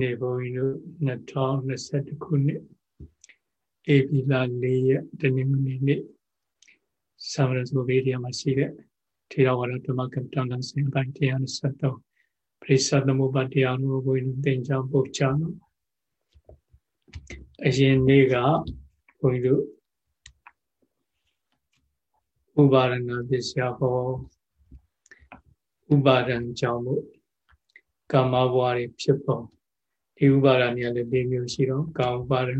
နေဘုန်းကြီးတို့2021ခုနှစ်ဧပြီလ4ရက်တနင်္ဂနွေနေ့သာမဏေဆိုဗေဒီယာမှာရှိတဲ့ထေရဝါဒဓမ္မကမ္ဘာတန်ဆင်ပိုင်း173ပရိသသမုပ္ပါတရားကိုဘုန်းကြီးသင်ကြားပို့ချတော့အရင်နေ့ကဘုန်းကြီးတို့ဥပါရဏပစ္စယဟောဥပါဒံကြောင့်မို့ကာမဘဝတွေဖြစ်ပေါ် ဒီဥပါဒနေရာလည်း၄မျိုးရှိတော့ကာဥပါဒံ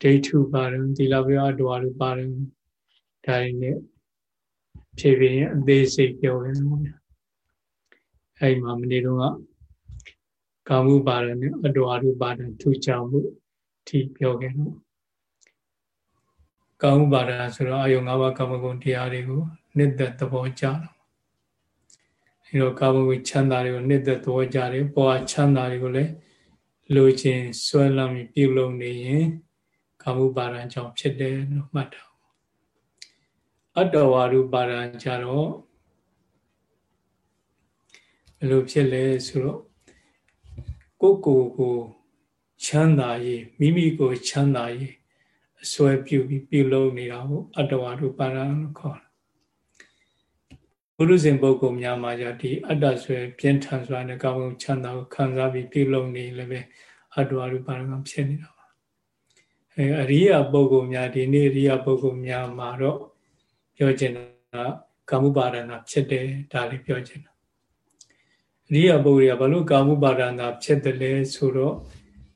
ဒိဋ္ဌုပါဒံသီလပြအဒွာရုပါဒံဒါတွေနဲ့ဖြည်းဖြည်းအသေးစိတ်ပြောတယ်ပေါ့ဗျာအဲ့မှာမနေ့တုန်းကကာမှုပါဒံနဲ့အဒွာရုပါဒံထူကြမှုထိပြောခဲ့တော့ကာမှုပါဒံဆိုတော့အယုံ၅ပါးကာမဂုဏ်တရားတွေကိုနှစ်သက်သဘောကျတယ် အဲတော့ကာမဂုဏ်ချမ်းသာတွေကိုနှစ်သက်သဘောကြတယ်ပေါ်ချမ်းသာတွေကိုလည်းလိုချင်ဆွဲလမ်းပြီးပြုလုပ်နေရင်ကာမှုပါဒံကြောင့်ဖြစ်တယ်လို့မှတ်တာအတ္တဝါရုပါဒံကြတော့ဘယ်လိုဖြစ်လဲဆိုတော့ကိုယ်ကိုယ်ကိုချမ်းသာရေးမိမိကိုချမ်းသာရေးအစွဲပြုပြီးပြုလုပ်နေတာကိုအတ္တဝါရုပါဒံလို့ခေါ် တယ်ဘုရုဇဉ်ပုဂ္ဂိုလ်များမှာじゃဒီအတ္တဆွဲပြင်းထန်စွာနဲ့ကောင်းကောင်းချမ်းသာကိုခံစားပြီးပြုလုပ်နေလည်းပဲအတ္တဝရူပါရကဖြစ်နေတာပါအဲအရိယာပုဂ္ဂိုလ်များဒီနေ့အရိယာပုဂ္ဂိုလ်များမှာတော့ပြောချင်တာကာမှုပါဒနာဖြစ်တယ်ဒါလေးပြောချင်တာအရိယာပုဂ္ဂိုလ်ကဘာလို့ကာမှုပါဒနာဖြစ်တယ်လဲဆိုတော့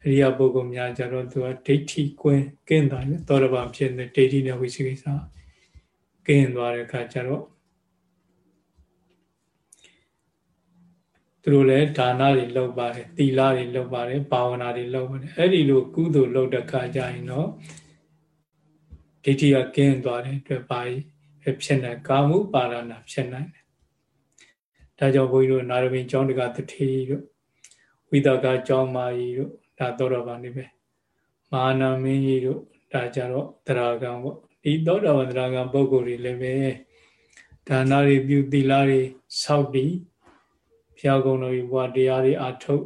အရိယာပုဂ္ဂိုလ်များကြတော့သူကဒိဋ္ဌိကွင်းကင်းတာလေသောတပန်ဖြစ်တဲ့ဒိဋ္ဌိနဲ့ဝိသိကိစ္စကင်းသွားတဲ့အခါကျတော့ သူတို့လည်းဒါနတွေလုပ်ပါတယ်သီလတွေလုပ်ပါတယ်ဘာဝနာတွေလုပ်ပါတယ်အဲ့ဒီလိုကုသိုလ်လုပ်တဲ့ခါကျရင်တော့ဒိဋ္ဌိကကင်းသွားတဲ့အတွက်ပါဖြစ်နေကာမှုပါရဏဖြစ်နိုင်တယ်ဒါကြောင့်ဘုန်းကြီးတို့နာရမင်းကျောင်းတကတတိတို့ဝိသကကျောင်းမာကြီးတို့ဒါတော့တော့ပါနေပဲမာနာမင်းကြီးတို့ဒါကြတော့တရာကံပေါ့ဒီသောတာပန်တရာကံပုဂ္ဂိုလ်တွေလည်းပဲဒါနတွေပြုသီလတွေစောက်တည် ဘုရားကုံတော်ဘုရားတရားတွေအထုတ်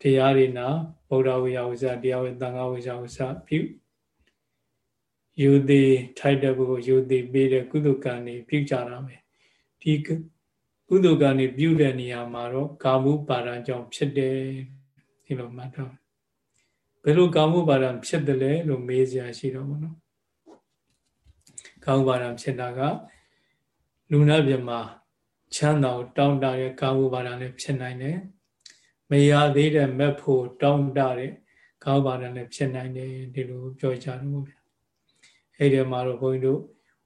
တရားတွေနာဗုဒ္ဓဝိယဝဇတရားဝေသံဃာဝိဇဝဇပြုယူသည်ထိုက်တဲ့ပုဂ္ဂိုလ်ယူသည်ပေးတဲ့ကုသကံတွေပြုကြတာပဲဒီကုသကံတွေပြုတဲ့နေရာမှာတော့ကာမှုပါဒံကြောင့်ဖြစ်တယ်ဒီလိုမှတ်တော့ဘယ်လိုကာမှုပါဒံဖြစ်တယ်လဲလို့မေးစရာရှိတော့ဘောနော်ကာမှုပါဒံဖြစ်တာကလူနာပြမှာ ချမ်းသာကိုတောင်းတတဲ့ကာဝဘာဒလည်းဖြစ်နိုင်တယ်မရသေးတဲ့မက်ဖို့တောင်းတတဲ့ကာဝဘာဒလည်းဖြစ်နိုင်တယ်ဒီလိုပြောကြတော့ဗျအဲ့ဒီမှာတော့ဘုန်းကြီးတို့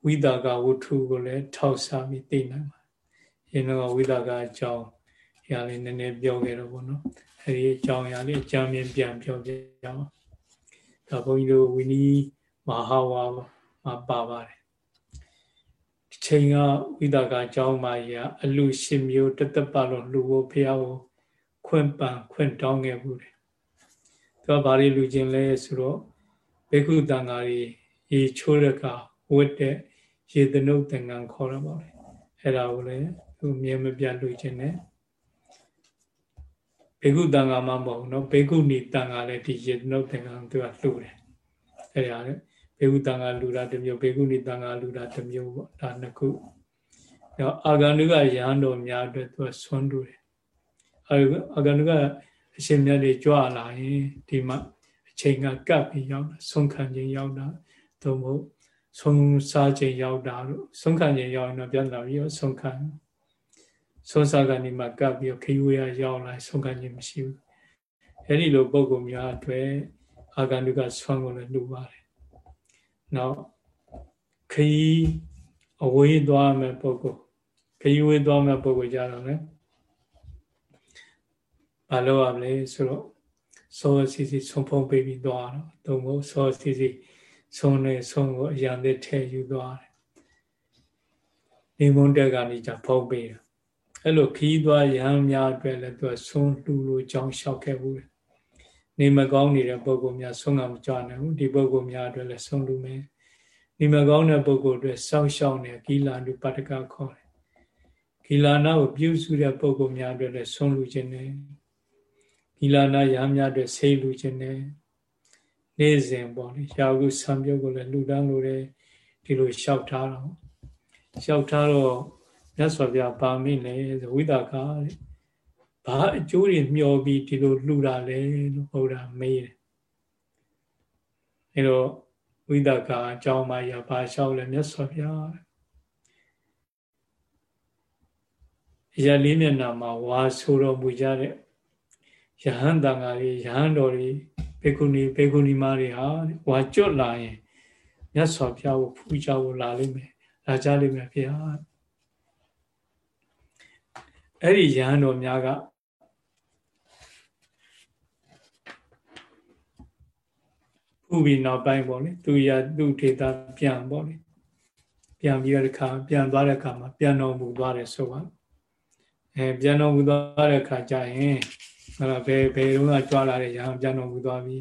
ဝိတာကဝုထုကိုလည်းထောက်စားပြီးသိနိုင်ပါတယ်ရင်းတော့ဝိတာကအကြောင်းရလေးနည်းနည်းပြောခဲ့တော့ဗောနော်အဲ့ဒီအကြောင်းရလေးအကြမ်းမြင်ပြန်ပြောပြကြအောင်ဒါဘုန်းကြီးတို့ဝိနည်းမဟာဝါမှာပါပါတယ် ချိန်ကဝိသကအကြောင်းမကြီးကအလူရှင်မျိုးတသက်ပါလုံးလူဖို့ဖះကိုခွင့်ပန်ခွင့်တောင်းခဲ့ဘူးတယ်။သူကဘာတွေလူချင်းလဲဆိုတော့ဘေကုတန်ဃာတွေရေချိုးတဲ့ကဝတ်တဲ့ရေသနုတ်သင်္ကန်းခေါ်ရပါလေ။အဲ့ဒါကိုလည်းသူမြင်မပြလူချင်းနဲ့ဘေကုတန်ဃာမှမဟုတ်ဘူးနော်ဘေကုဏီတန်ဃာလည်းဒီရေသနုတ်သင်္ကန်းသူကလှူတယ်။အဲ့ဒါလည်း ဘေကုတန်ဃာလူတာတစ်မျိုးဘေကုဏီတန်ဃာလူတာတစ်မျိုးပေါ့ဒါနှစ်ခုတော့အာဂန္ဓုကရဟန်းတော်များအတွက်သူဆွမ်းတူတယ်အာဂန္ဓုကအရှင်မြတ်တွေကြွလာရင်ဒီမှာအချိန်ကကပ်ပြီးရောက်တာဆုံးခံခြင်းရောက်တာသို့မဟုတ်ဆုံးစားခြင်းရောက်တာလို့ဆုံးခံခြင်းရောက်ရင်တော့ပြန်လာပြီးတော့ဆုံးခံဆုံးစားကနေမှကပ်ပြီးတော့ခရီးဝေးရောက်လာဆုံးခံခြင်းမရှိဘူးအဲ့ဒီလိုပုံကုများအတွက်အာဂန္ဓုကဆွမ်းကိုလည်းလူပါတယ် နောက်ခရီးအဝေးသွားမဲ့ပုဂ္ဂိုလ်ခရီးဝေးသွားမဲ့ပုဂ္ဂိုလ်ကြတော့လေဘာလို့ရမလဲဆိုတော့စောစီစီဆုံးဖုံးပေးပြီးသွားတော့တုံမို့စောစီစီဆုံးနေဆုံးကိုအရန်တဲ့ထဲယူသွားတယ်နေမုန်းတက်ကနေကြဖုံးပေးတယ်အဲ့လိုခီးသွားရဟန်းများအတွက်လည်းသူကဆုံးလှူလို့ကြောင်းလျှောက်ခဲ့ဘူးတယ် နေမကောင်းနေတဲ့ပုဂ္ဂိုလ်များဆုံးကမကြနိုင်ဘူးဒီပုဂ္ဂိုလ်များအတွက်လည်းဆုံးလူမယ်နေမကောင်းတဲ့ပုဂ္ဂိုလ်အတွက်စောင့်ရှောက်နေဂီလာနုပတ္တကခေါ်တယ်ဂီလာနာကိုပြုစုတဲ့ပုဂ္ဂိုလ်များအတွက်လည်းဆုံးလူခြင်းနဲ့ဂီလာနာရဟန်းများအတွက်ဆေးလူခြင်းနဲ့နေ့စဉ်ပေါ့လေရာဟုဆံပြုတ်ကိုလည်းလူတန်းလို့တယ်ဒီလိုလျှောက်ထားတော့လျှောက်ထားတော့မြတ်စွာဘုရားပါမိလေဝိသကာတဲ့ ဘာအကျိုးတွေမျှော်ပြီးဒီလိုလှူတာလဲလို့ဘုရားမေးတယ်အဲတော့ဝိသကာအကြောင်းမှရပါလျှောက်လဲမြတ်စွာဘုရားရလေးမျက်နှာမှာဝါဆိုတော်မူကြတဲ့ယဟန်တန်ဃာတွေယဟန်တော်တွေဘေကုဏီဘေကုဏီမတွေဟာဝါကျွတ်လာရင်မြတ်စွာဘုရားကိုဖူးကြဖို့လာလိမ့်မယ်လာကြလိမ့်မယ်ဖေဟာအဲ့ဒီယဟန်တော်များက ဖူးပြီးနောက်ပိုင်းပေါ့လေသူရသူထေတာပြန်ပေါ့လေပြန်ပြီးတဲ့အခါပြန်သွားတဲ့အခါမှာပြန်တော်မူသွားတယ်ဆိုပါအဲပြန်တော်မူသွားတဲ့အခါကျရင်အဲ့ဒါဘယ်ဘယ်တော့ကကြွားလာတဲ့ရဟန်းပြန်တော်မူသွားပြီ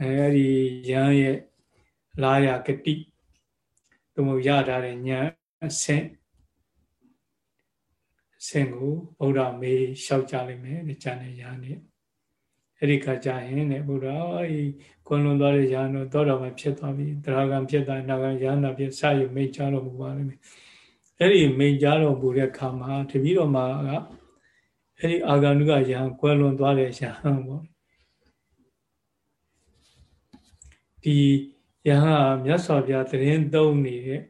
အဲအဲ့ဒီရဟန်းရဲ့လာရကတိသူမရထားတဲ့ဉာဏ်အဆင့်အဆင့်ကိုဗုဒ္ဓမေးလျှောက်ကြလိမ့်မယ်ဉာဏ်နဲ့ရဟန်းနဲ့ အဲ့ဒီခါကျရင်ねဘုရားအေးကွန်လွန်သွားတဲ့ရဟန်းတို့သောတော်မှာဖြစ်သွားပြီတရားကံဖြစ်သွားနာကံရဟန္တာဖြစ်စရမိတ်ကြတော်မူပါလိမ့်မယ်အဲ့ဒီမိတ်ကြတော်မူတဲ့ခါမှာတပည့်တော်မှာကအဲ့ဒီအာဂန္ဓုကယဟန်ကွယ်လွန်သွားတဲ့ယဟန်ပေါ့ဒီယဟန်မြတ်စွာဘုရားတရင်သုံးနေတဲ့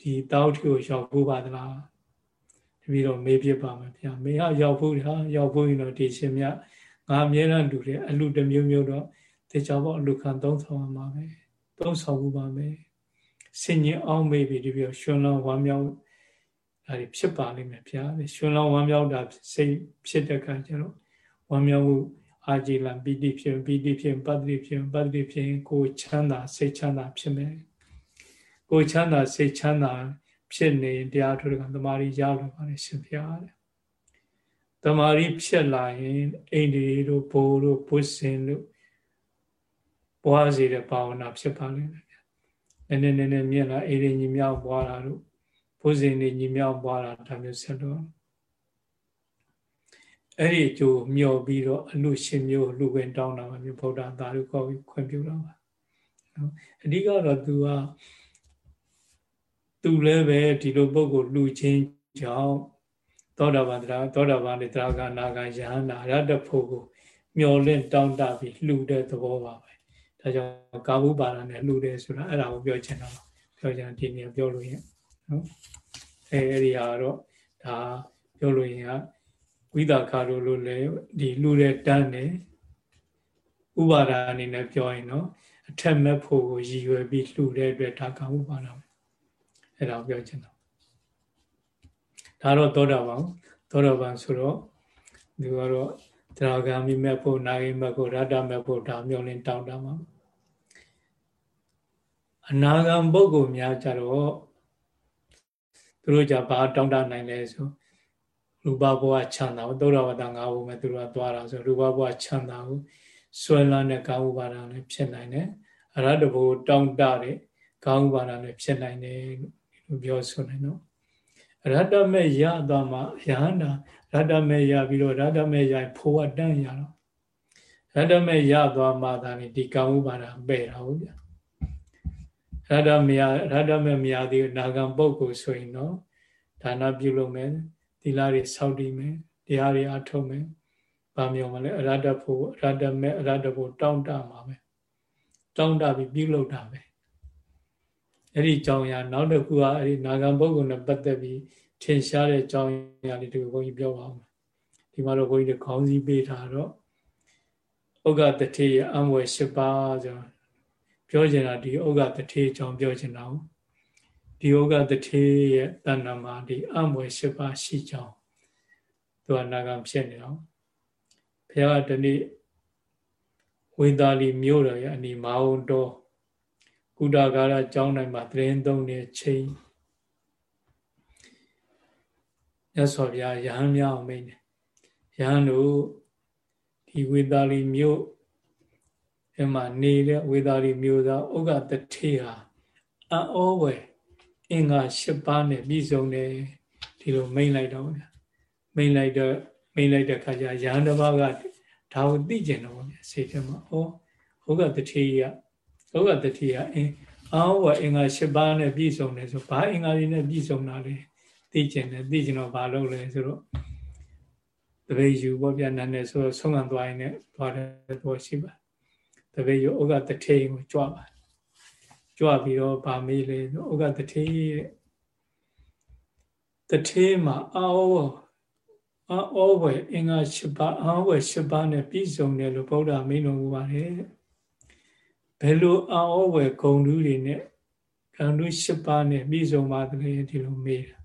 ဒီတောက်ထီကိုရောက်ဖို့ပါသလားတပည့်တော်မေးပြပါမယ်ဗျာမေဟာရောက်ဖို့ဟာရောက်ဖို့ရင်တော့ဒီရှင်မြတ် ငါအမြဲတမ်းတူတယ်အလူတစ်မျိုးမျိုးတော့တေချာပေါ့အလူခံသုံးဆောင်ပါမယ်သုံးဆောင်ဖို့ပါမယ်စင်ញင်အောင်မေးပြီးဒီပြောရှင်လောဝမ်းမြောက်ဒါတွေဖြစ်ပါလိမ့်မယ်ဗျာရှင်လောဝမ်းမြောက်တာစိတ်ဖြစ်တဲ့အခါကျတော့ဝမ်းမြောက်မှုအာကြည်လံပီတိဖြစ်ပီတိဖြစ်ပတ္တိဖြစ်ပတ္တိဖြစ်ကိုချမ်းသာစိတ်ချမ်းသာဖြစ်မယ်ကိုချမ်းသာစိတ်ချမ်းသာဖြစ်နေတရားထုကသမာဓိရလို့ပါတယ်ရှင်ဗျာတဲ့ တမာရီဖြစ်လာရင်အိန္ဒိတို့ဘိုးတို့ဘုဇင်တို့ပွားစီတဲ့ဘာဝနာဖြစ်ပါလိမ့်မယ်ဗျာ။နည်းနည်းနည်းနည်းမြင်လာအိန္ဒိညီမြောက်ပွားတာတို့ဘုဇင်တွေညီမြောက်ပွားတာဒါမျိုးဆက်တော့အဲ့ဒီအကျိုးမျှော်ပြီးတော့အလူရှင်မျိုးလူဝင်တောင်းတာပါမျိုးဗုဒ္ဓသာဓုခေါ်ပြီးခွင့်ပြုတာပါနော်အဓိကတော့ तू ကသူလည်းပဲဒီလိုပုံကိုလူချင်းကြောင့် သောတာပန်တရားသောတာပန်နဲ့တရားကနာကယဟန္တာရတ္တဖို့ကိုမျောလင့်တောင်းတပြီးလှူတဲ့သဘောပါပဲဒါကြောင့်ကာဝုပါဒနဲ့လှူတယ်ဆိုတာအဲ့ဒါကိုပြောချင်တာပါပြောချင်ဒီနေရာပြောလို့ရင်နော်အဲအဲ့ဒီဟာတော့ဒါပြောလို့ရင်ကဝိသခါတို့လို့လည်းဒီလှူတဲ့တန်းနဲ့ဥပါဒအနေနဲ့ပြောရင်တော့အထက်မဲ့ဖို့ကိုရည်ရွယ်ပြီးလှူတဲ့အတွက်ဒါကာဝုပါဒအဲ့ဒါကိုပြောချင်တာ ဒါတော့သောတာပန်သောတာပန်ဆိုတော့ဒီကတော့တရားဂามိမဲ့ဖို့နာဂိမဲ့ဖို့ရတ္တမဲ့ဖို့ဒါမျိုးလင်းတောင်းတာမှာအနာဂံပုဂ္ဂိုလ်များကြတော့သူတို့ကြဘာတောင်းတနိုင်လဲဆိုရူပဘဝချမ်းသာကိုသောတာပတ္တငါးဘုံမဲ့သူတို့ကသွားတာဆိုရူပဘဝချမ်းသာကိုဆွဲလန်းတဲ့ကာဝုပါဒလည်းဖြစ်နိုင်တယ်အရတ္တဘုတောင်းတတဲ့ကာဝုပါဒလည်းဖြစ်နိုင်တယ်လို့ပြောဆိုနေတော့ ရတ္တမဲ့ရသွားမှယဟန္တာရတ္တမဲ့ရပြီးတော့ရတ္တမဲ့ရဖိုးဝတန်းရတော့ရတ္တမဲ့ရသွားမှသာလေဒီကာဝုပါဒပယ်တာဟုတ်ဗျာရတ္တမယရတ္တမဲ့မယသေးနာဂံပုဂ္ဂိုလ်ဆိုရင်တော့ဒါနပြုလုပ်မယ်သီလတွေစောင့်တည်မယ်တရားတွေအထုတ်မယ်ဗာမြော်မလဲအရတ္တဖို့အရတ္တမဲ့အရတ္တဖို့တောင်းတမှာပဲတောင်းတပြီးပြုလုပ်တာပဲ အဲ့ဒီကြောင်းရနောက်တစ်ခုကအဲ့ဒီနာဂံပုဂ္ဂိုလ်နဲ့ပတ်သက်ပြီးထင်ရှားတဲ့ကြောင်းရလေးတွေကိုဘုန်းကြီးပြောပါဦးဒီမှာတော့ဘုန်းကြီးခေါင်းစည်းပေးထားတော့ဥက္ကတထေရအံဝယ်၈ပါးဆိုပြောချင်တာဒီဥက္ကတထေအကြောင်းပြောချင်တာဟုတ်ဒီဥက္ကတထေရဲ့တဏ္ဍာမှာဒီအံဝယ်၈ပါးရှိကြောင်းသူကနာဂံဖြစ်နေတော့ဘုရားကဒီနေ့ဝိသာလီမြို့တော်ရဲ့အနီမာဝုံတော် ကုဒကာရကျောင်းတိုင်းမှာတရင်သုံးနေချိန်ရသော်ဗျာယဟန်များအောင်မိန်တယ်ယဟန်တို့ဒီဝေသာလီမြို့အမှနေတဲ့ဝေသာလီမြို့သားဥက္ကတထေဟာအံ့ဩဝယ်အင်္ဂါ၈ပါးနဲ့ပြည့်စုံတယ်ဒီလိုမိန်လိုက်တော့ဗျာမိန်လိုက်တော့မိန်လိုက်တဲ့ခါကျရဟန်းတစ်ပါးကဒါကိုသိကျင်တော့ဗျစိတ်ထဲမှာဩဟုတ်ကတထေးကဟု တ်ကတထေးကအင်းအောင်းဝအင်္ဂါ၈ပါးနဲ့ပြည့်စုံတယ်ဆိုဘာအင်္ဂါတွေနဲ့ပြည့်စုံတာလဲသိကျင်တယ်သိကျင်တော့ဘာလုပ်လဲဆိုတော့တပည့်ယူပေါ့ဗျာနာနဲ့ဆိုတော့ဆုံးခံသွားရင်လည်းသွားတဲ့သဘောရှိပါတပည့်ယူဥက္ကတထေးကိုကြွပါကြွပြီးတော့ဗာမေးလေဥက္ကတထေးတဲ့တထေးမှာအောအောဝယ်အင်္ဂါ၈ပါးအောဝယ်၈ပါးနဲ့ပြည့်စုံတယ်လို့ဗုဒ္ဓမိန့်တော်မူပါတယ် ဘယ်လိုအောဝယ်ဂုံတူးတွေနဲ့ဂုံတူး၈ပါးနဲ့ပြည့်စုံပါတယ်ဒီလိုမေးတာ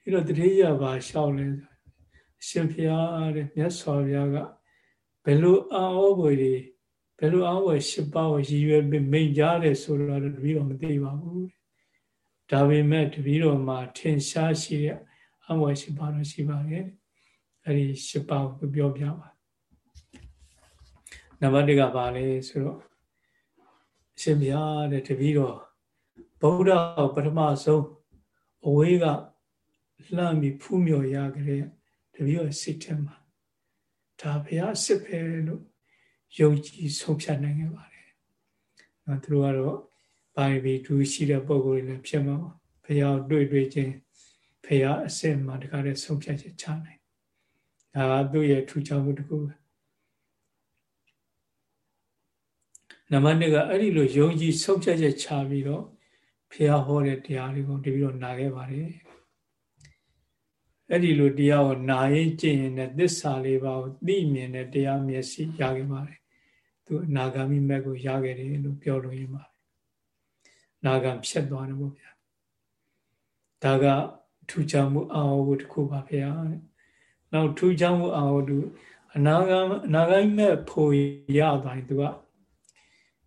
အဲ့တော့တတိယပါရှောက်လဲအရှင်ဖျားတဲ့မြတ်စွာဘုရားကဘယ်လိုအောဝယ်တွေဘယ်လိုအောဝယ်၈ပါးကိုရည်ရွယ်ပြီးမိန့်ကြားတယ်ဆိုတော့တပည့်တော်မသိပါဘူးဒါပေမဲ့တပည့်တော်မှာထင်ရှားရှိတဲ့အဝယ်၈ပါးတော့ရှိပါတယ်အဲ့ဒီ၈ပါးကိုပြောပြပါနံပါတ်1ကပါလေဆိုတော့အ ရှင်ဘုရားတဲ့တပည့်တော်ဗုဒ္ဓပထမဆုံးအဝေးကလှမ်းပြီးဖူးမြော်ရကြတဲ့တပည့်တော်စိတ်ထဲမှာဒါဘုရားစစ်ပဲလို့ယုံကြည်ဆုံးဖြတ်နိုင်ခဲ့ပါတယ်။နော်သူတို့ကတော့ဘာဘီတူရှိတဲ့ပုံကိုယ်တွေလည်းဖြစ်မှာဘုရားတွေ့တွေ့ချင်းဖះအစစ်မှတခါတည်းဆုံးဖြတ်ချက်ချနိုင်ဒါကသူ့ရဲ့ထူးခြားမှုတစ်ခုပဲ နံပါတ်2ကအဲ့ဒီလိုယုံကြည်ဆုံးဖြတ်ချက်ချပြီးတော့ဖះဟောတဲ့တရားတွေကိုတပြီးတော့နာခဲ့ပါတယ်အဲ့ဒီလိုတရားကိုနာရင်ကျင့်ရင်သစ္စာလေးပါးကိုသိမြင်တဲ့တရားမျက်စိရခဲ့ပါတယ်သူအနာဂါမိမက်ကိုရခဲ့တယ်လို့ပြောလို့ရပါတယ်နာဂံဖြစ်သွားတယ်ပေါ့ဗျာဒါကထူးခြားမှုအာဟုတစ်ခုပါဗျာနောက်ထူးခြားမှုအာဟုတုအနာဂတ်အနာဂတ်မဲ့ဖို့ရသွားရင်သူက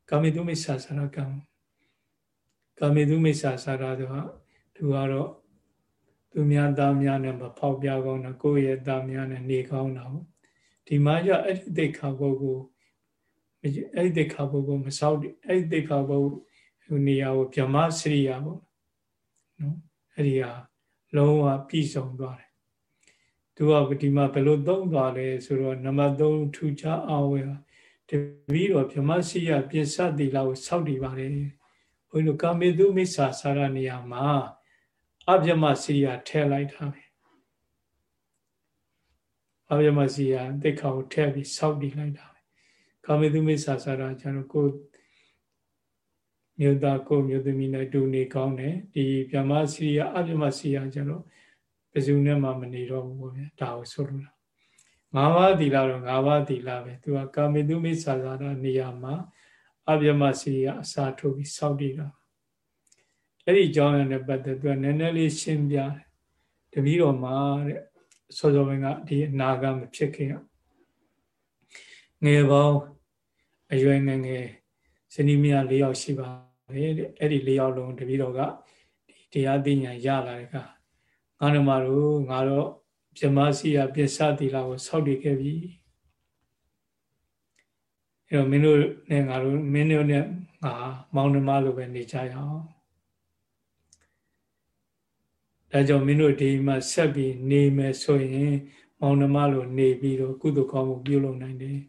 ကာမေတုမိစ္ဆာစာရကံကာမေတုမိစ္ဆာစာရသူကသူကတော့သူများသားများနဲ့မဖောက်ပြကောင်းတာကိုယ့်ရဲ့သားများနဲ့နေကောင်းတာဟုတ်ဒီမှာကျအဲ့ဒီသိခါပုဂ္ဂိုလ်အဲ့ဒီသိခါပုဂ္ဂိုလ်မဆောက်အဲ့ဒီသိခါပုဂ္ဂိုလ်နေရာကိုဗြဟ္မစရိယာပေါ့နော်အဲ့ဒီဟာလုံးဝပြည့်စုံသွားတယ်သူကဒီမှာဘယ်လိုသုံးသွားလဲဆိုတော့နံပါတ်3ထူခြားအောင်ဝယ် တပည့်တော်ဗြဟ္မစီယပြစ္ဆတိလာကိုစောက်တည်ပါတယ်ဘုန်းကြီးတို့ကာမေတုမိစ္ဆာစာရနေရာမှာအဗြဟ္မစီယထဲလိုက်တာပဲအဗြဟ္မစီယတိခါကိုထဲပြီးစောက်တည်လိုက်တာပဲကာမေတုမိစ္ဆာစာရကျတော့ကိုမြို့သားကိုမြို့သမီးနဲ့တူနေကောင်းတယ်ဒီဗြဟ္မစီယအဗြဟ္မစီယကျတော့ဘယ်သူနဲ့မှမနေတော့ဘူးပေါ့ဗျာဒါကိုဆိုလိုတာ ငါးပါးသီလတော့ငါးပါးသီလပဲသူကကာမေတုမိစ္ဆာသာရနေရာမှာအဗြဟ္မစီယအစာထုတ်ပြီးစောင့်တည်တာအဲ့ဒီအကြောင်းနဲ့ပတ်သက်သူကနည်းနည်းလေးရှင်းပြတယ်တပည့်တော်မှာတဲ့စောစောဘင်ကဒီအနာဂတ်မဖြစ်ခင်ငယ်ပေါင်းအရွယ်ငယ်ငယ်ဇနီးမယား၄ယောက်ရှိပါတယ်တဲ့အဲ့ဒီ၄ယောက်လုံးတပည့်တော်ကဒီတရားသိဉာဏ်ရလာတဲ့အခါငါတို့မတို့ငါတော့ ပြမစီယပစ္စတိလာကိုဆောက်တည်ခဲ့ပြီအဲ့တော့မင်းတို့နဲ့ငါတို့မင်းတို့နဲ့ငါမောင်နှမလိုပဲနေကြရအောင်ဒါကြောင့်မင်းတို့ဒီမှာဆက်ပြီးနေမယ်ဆိုရင်မောင်နှမလိုနေပြီးတော့ကုသကောင်းမှုပြုလုပ်နိုင်တယ်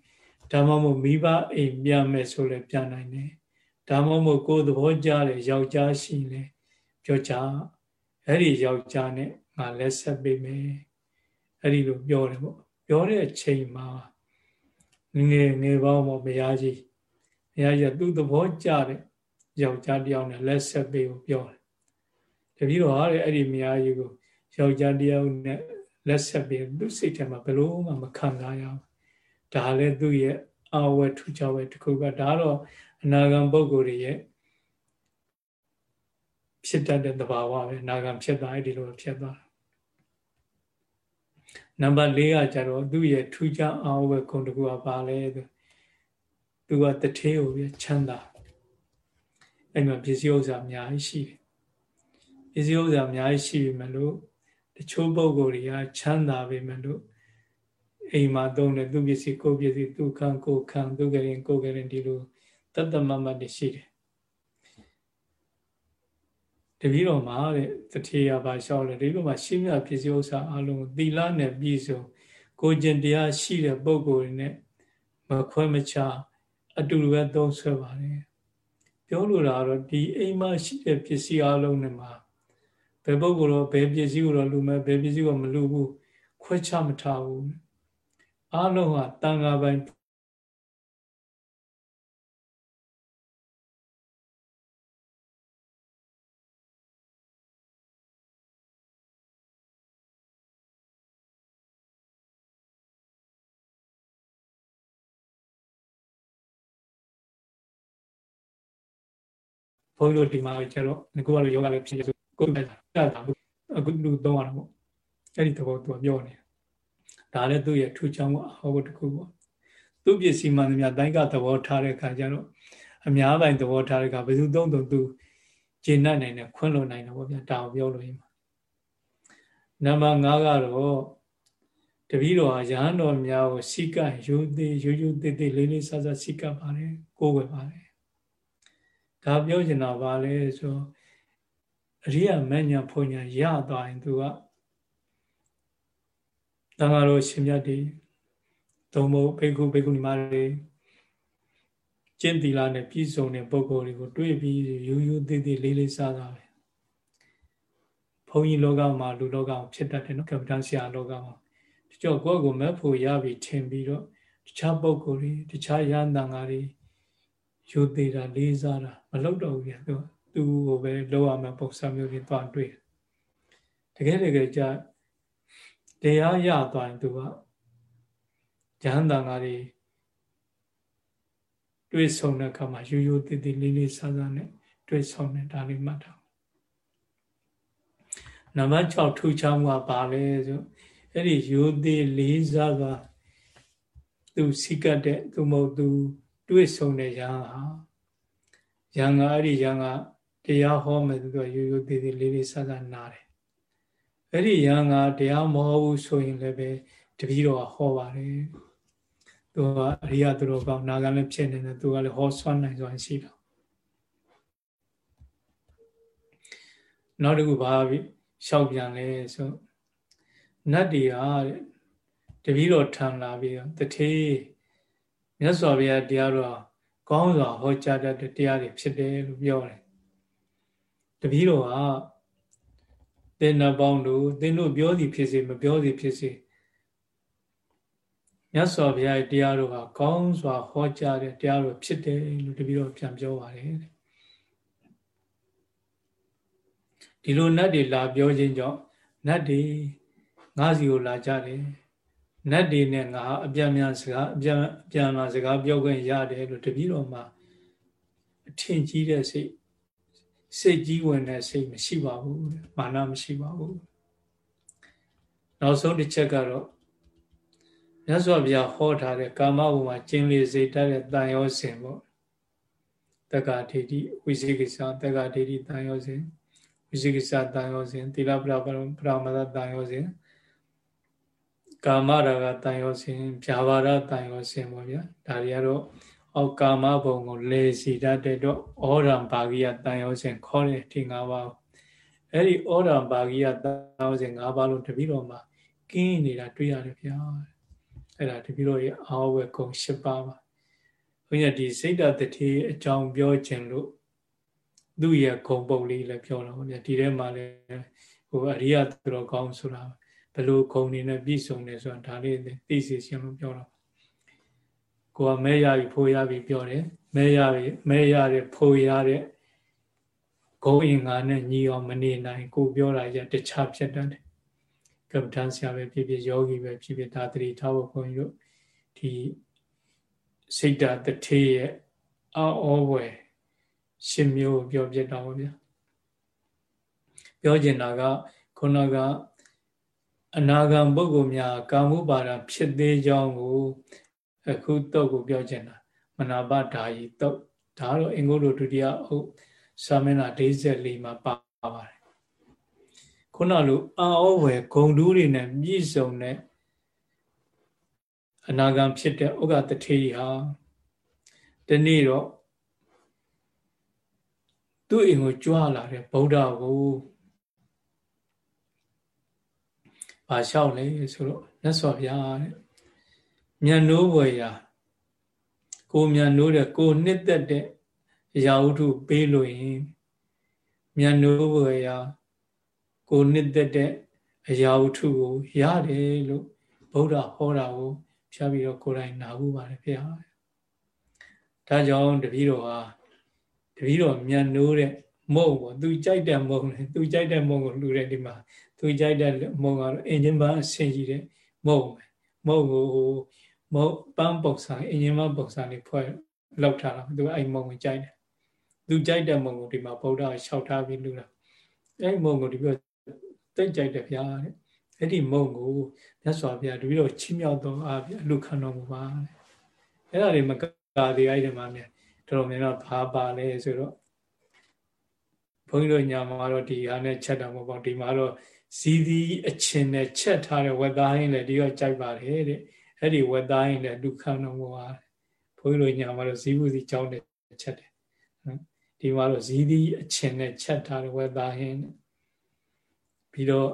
ဒါမှမဟုတ်မိဘအိမ်ပြမယ်ဆိုလည်းပြနိုင်တယ်ဒါမှမဟုတ်ကိုယ်သဘောကျတဲ့ယောက်ျားရှိလဲပြောကြအဲ့ဒီယောက်ျားနဲ့ငါလက်ဆက်ပေးမယ် အဲ့ဒီလိုပြောတယ်ပေါ့ပြောတဲ့အချိန်မှာငယ်ငယ်ပေါင်းပေါ့ဘုရားကြီးဘုရားကြီးသူ့သဘောကျတဲ့ယောက်ျားတယောက်နဲ့လက်ဆက်ပေးကိုပြောတယ်တပည့်တော်ဟာအဲ့ဒီမယားကြီးကိုယောက်ျားတယောက်နဲ့လက်ဆက်ပေးသူ့စိတ်ထဲမှာဘယ်လို့မှမခံစားရဘူးဒါလည်းသူ့ရဲ့အာဝဲထူကြဝဲတစ်ခုကဒါတော့အနာဂံပုဂ္ဂိုလ်တွေရဲ့ဖြစ်တတ်တဲ့သဘာဝပဲအနာဂံဖြစ်သွားအဲ့ဒီလိုဖြစ်သွား နံပါတ်၄ကကြတော့သူ့ရဲ့ထူကြအာဝဲခုံတကူကပါလဲသူသူကတထေးကိုပြချမ်းသာအဲ့မှာပစ္စည်းဥစ္စာအများကြီးရှိတယ်ပစ္စည်းဥစ္စာအများကြီးရှိပြီမလို့တချို့ပုဂ္ဂိုလ်တွေကချမ်းသာပြီမလို့အိမ်မှာသုံးတဲ့သူပစ္စည်းကိုပစ္စည်းသူခံကိုခံသူကရင်ကိုကရင်ဒီလိုတတ္တမမတ်တွေရှိတယ် တပည့်တော်မှာတဲ့တထေရပါလျှောက်လဲဒီလိုမှရှင်းပြပစ္စည်းဥစ္စာအလုံးသီလနဲ့ပြည့်စုံကိုကျင်တရားရှိတဲ့ပုဂ္ဂိုလ်တွေနဲ့မခွဲမခြားအတူတူပဲသုံးဆွဲပါတယ်ပြောလိုတာကတော့ဒီအိမ်မှာရှိတဲ့ပစ္စည်းအလုံးတွေမှာဘယ်ပုဂ္ဂိုလ်တော့ဘယ်ပစ္စည်းကိုတော့လူမဲ့ဘယ်ပစ္စည်းကိုမလူဘူးခွဲခြားမထားဘူးအလုံးဟာတန်ခါပိုင်း ဘုန်းကြီးတို့ဒီမှာကျတော့ငါကတော့ယောဂလည်းဖြစ်ဆိုကိုယ်ပဲတတ်တာအခုလူသုံးရတာပေါ့အဲ့ဒီသဘောသူကပြောနေဒါလည်းသူ့ရဲ့ထူချောင်းအဟောတခုပေါ့သူ့ပစ္စည်းမှန်သမျှတိုင်းကသဘောထားတဲ့ခါကျတော့အများပိုင်းသဘောထားတဲ့ခါဘယ်သူသုံးသုံးသူဂျင်းနိုင်နိုင်နဲ့ခွင့်လွှတ်နိုင်တယ်ပေါ့ဗျာဒါကိုပြောလို့ရမှာနံပါတ်5ကတော့တပည့်တော်ဟာရဟန်းတော်များကိုစိကရိုးသေးရိုးရိုးသေးသေးလေးလေးဆဆစိကပါတယ်ကိုယ်ွယ်ပါတယ် ဒါပြောချင်တာပါလဲဆိုအရိယာမဉ္ဇဉ်ဖွညာရသွားရင်သူကတန်ဃာတော်ရှင်မြတ်တွေသုံးဖို့ဘေကုဘေကုနီမတွေကျင့်သီလနဲ့ပြည့်စုံတဲ့ပုဂ္ဂိုလ်တွေကိုတွေ့ပြီးရိုးရိုးသေးသေးလေးလေးစားစားပဲဘုန်းကြီးလောကမှာလူလောကမှာဖြစ်တတ်တယ်နော်ကပ္ပတန်ဆရာလောကမှာတချို့ကိုယ့်ကိုမက်ဖို့ရပြီထင်ပြီးတော့တခြားပုဂ္ဂိုလ်တွေတခြားရဟန္တာငါတွေ ယူသေးတာလေးစားတာမလုပ်တော့ဘူးပြသူသူ့ကိုပဲလောက်ရမယ့်ပုံစံမျိုးတွေသွားတွေ့တကယ်တကယ်ကြတရားရသွားရင်သူကဉာဏ်တန်ဃာတွေတွေ့ဆုံတဲ့အခါမှာယူယူတည်တည်လေးလေးစားစားနဲ့တွေ့ဆုံတယ်ဒါလေးမှတ်ထားနံပါတ်6ထူချောင်းကပါလဲဆိုအဲ့ဒီယူသေးလေးစားစွာသူစိကတ်တဲ့သူမဟုတ်သူ တွေ့ဆုံတဲ့ရဟန်းဟာရဟန်းကအဲ့ဒီရဟန်းကတရားဟောမယ်သူကရိုးရိုးသေးသေးလေးလေးဆဆနားတယ်အဲ့ဒီရဟန်းကတရားမဟောဘူးဆိုရင်လည်းပဲတပည့်တော်ဟောပါတယ်သူကအရိယသူတော်ကောင်းနာဂံလည်းဖြစ်နေတယ်သူကလည်းဟောဆွမ်းနိုင်စွာရှိတာနောက်တစ်ခုဘာပြီးလျှောက်ပြန်လဲဆိုနတ်တွေဟာတပည့်တော်ထံလာပြီးတော့တထေး မြတ်စွာဘုရားတရားတော်ကောင်းစွာဟောကြားတတ်တဲ့တရားတွေဖြစ်တယ်လို့ပြောတယ်တပည့်တော်ကသင်္နပေါင်းတို့သင်တို့ပြောစီဖြစ်စေမပြောစီဖြစ်စေမြတ်စွာဘုရားရဲ့တရားတော်ဟာကောင်းစွာဟောကြားတဲ့တရားတော်ဖြစ်တယ်လို့တပည့်တော်ပြန်ပြောပါတယ်ဒီလိုနတ်တွေလာပြောခြင်းကြောင့်နတ်တွေငါးစီကိုလာကြတယ် နတ်တွေနဲ့ငါအပြန်မြန်စကားအပြန်ပြန်လာစကားပြောခွင့်ရတယ်လို့တပည့်တော်မှာအထင်ကြီးတဲ့စိတ်စိတ်ကြီးဝင်တဲ့စိတ်မရှိပါဘူးမာနမရှိပါဘူးနောက်ဆုံးတစ်ချက်ကတော့မြတ်စွာဘုရားဟောထားတဲ့ကာမဘုံမှာကျင်းလေစေတတ်တဲ့တန်ရောစဉ်ပေါ့တက္ကဒိဋ္ဌိဝိသေကိစ္စတက္ကဒိဋ္ဌိတန်ရောစဉ်ဝိသေကိစ္စတန်ရောစဉ်သီလပရပရမဒတန်ရောစဉ် ကာမရာဂတန်ရောစဉ်ဖြာပါဒတန်ရောစဉ်ပေါ့ဗျာဒါတွေကတော့အောက်ကာမဘုံကိုလေစီတတ်တဲ့တော့ဩရံပါကိယတန်ရောစဉ်ခေါ်တဲ့ဒီ၅ပါးအဲ့ဒီဩရံပါကိယတန်ရောစဉ်၅ပါးလုံးတပိတော်မှာကင်းနေတာတွေ့ရတယ်ဗျာအဲ့ဒါတပိတော်ရဲ့အာဝဲကုံ၈ပါးပါဘုရားဒီစိတ်တတိအကြောင်းပြောခြင်းလို့သူ့ရဲ့ဂုံပုံလေးလည်းပြောတော့ဗျာဒီထဲမှာလည်းဟိုအရိယသူတော်ကောင်းဆိုတာ ဘယ်လိုဂုံနေနဲ့ပြည့်စုံနေဆိုတာဒါလေးသိစေခြင်းလို့ပြောတော့ကိုကမဲရပြီဖိုးရပြီပြောတယ်မဲရပြီမဲရတဲ့ဖိုးရတဲ့ဂုံအင်္ဂါနဲ့ညီအောင်မနေနိုင် ကိုပြောတာကြတခြားဖြစ်တတ်တယ်ကပ္ပထန်ဆရာပဲဖြစ်ဖြစ်ယောဂီပဲဖြစ်ဖြစ်ဒါတတိထားဖို့ခွန်ကြီးတို့ဒီစိတ်ဓာတ်တထေးရဲ့အောဝယ်ရှင်မျိုးပြောပြတော့ဗျာပြောကျင်တာကခုနက အနာဂံပုဂ္ဂိုလ်များကာမှုပါဒဖြစ်သေးကြောင်းကိုအခုတုတ်ကိုပြောချင်တာမနာပဓာယီတုတ်ဒါတော့အင်္ဂုတ္တဒုတိယအုပ်စာမင်းနာ44မှာပါပါတယ်ခုနလိုအာဩဝယ်ဂုံတူးတွေနဲ့ပြည့်စုံတဲ့အနာဂံဖြစ်တဲ့ဥက္ကတထေးဟာဒီနေ့တော့သူ့အိမ်ကိုကြွားလာတဲ့ဗုဒ္ဓကို ဘာလျှောက်လဲဆိုတော့မြတ်စွာဘုရားတဲ့မြတ်နိုးဝေရာကိုမြတ်နိုးတဲ့ကိုနှစ်သက်တဲ့အရာဝတ္ထုပေးလို့ရင်မြတ်နိုးဝေရာကိုနှစ်သက်တဲ့အရာဝတ္ထုကိုရတယ်လို့ဗုဒ္ဓဟောတာကိုဖြားပြီးတော့ကိုယ်တိုင်နာဘူးပါတယ်ဖေဟာဒါကြောင့်တပည့်တော်ဟာတပည့်တော်မြတ်နိုးတဲ့မုံပေါ့သူကြိုက်တဲ့မုံလေသူကြိုက်တဲ့မုံကိုလှူတဲ့ဒီမှာ သူကြိုက်တဲ့မုံကတော့အင်ဂျင်ပန်းအဆင်ကြီးတဲ့မုံပဲမုံကိုမုံပန်းပုတ်စာအင်ဂျင်ပန်းပုတ်စာလေးဖွဲ့လောက်ထားတာသူအဲ့မုံကိုကြိုက်တယ်သူကြိုက်တဲ့မုံကိုဒီမှာဗုဒ္ဓလျှောက်ထားပြီးလှူတာအဲ့မုံကိုဒီပြောတိတ်ကြိုက်တယ်ဗျာတဲ့အဲ့ဒီမုံကိုမြတ်စွာဘုရားတပည့်တော်ချီးမြှောက်တော်အားဖြင့်အလူခံတော်မူပါအဲ့ဒါတွေမကသေးအဲ့ဒီမှာမြတ်တော်တော်များများဘာပါလဲဆိုတော့ ဘုန်းကြီးတို့ညာမှာတော့ဒီဟာနဲ့ချက်တာမဟုတ်ပါဘူးဒီမှာတော့ဇီးသီးအချင်းနဲ့ချက်ထားတဲ့ဝက်သားဟင်းလည်းဒီတော့ကြိုက်ပါတယ်တဲ့အဲ့ဒီဝက်သားဟင်းလည်းလူခံတော်မူပါဘုန်းကြီးတို့ညာမှာတော့ဇီးဘူးစီကြောင်းနဲ့ချက်တယ်နော်ဒီမှာတော့ဇီးသီးအချင်းနဲ့ချက်ထားတဲ့ဝက်သားဟင်းပြီးတော့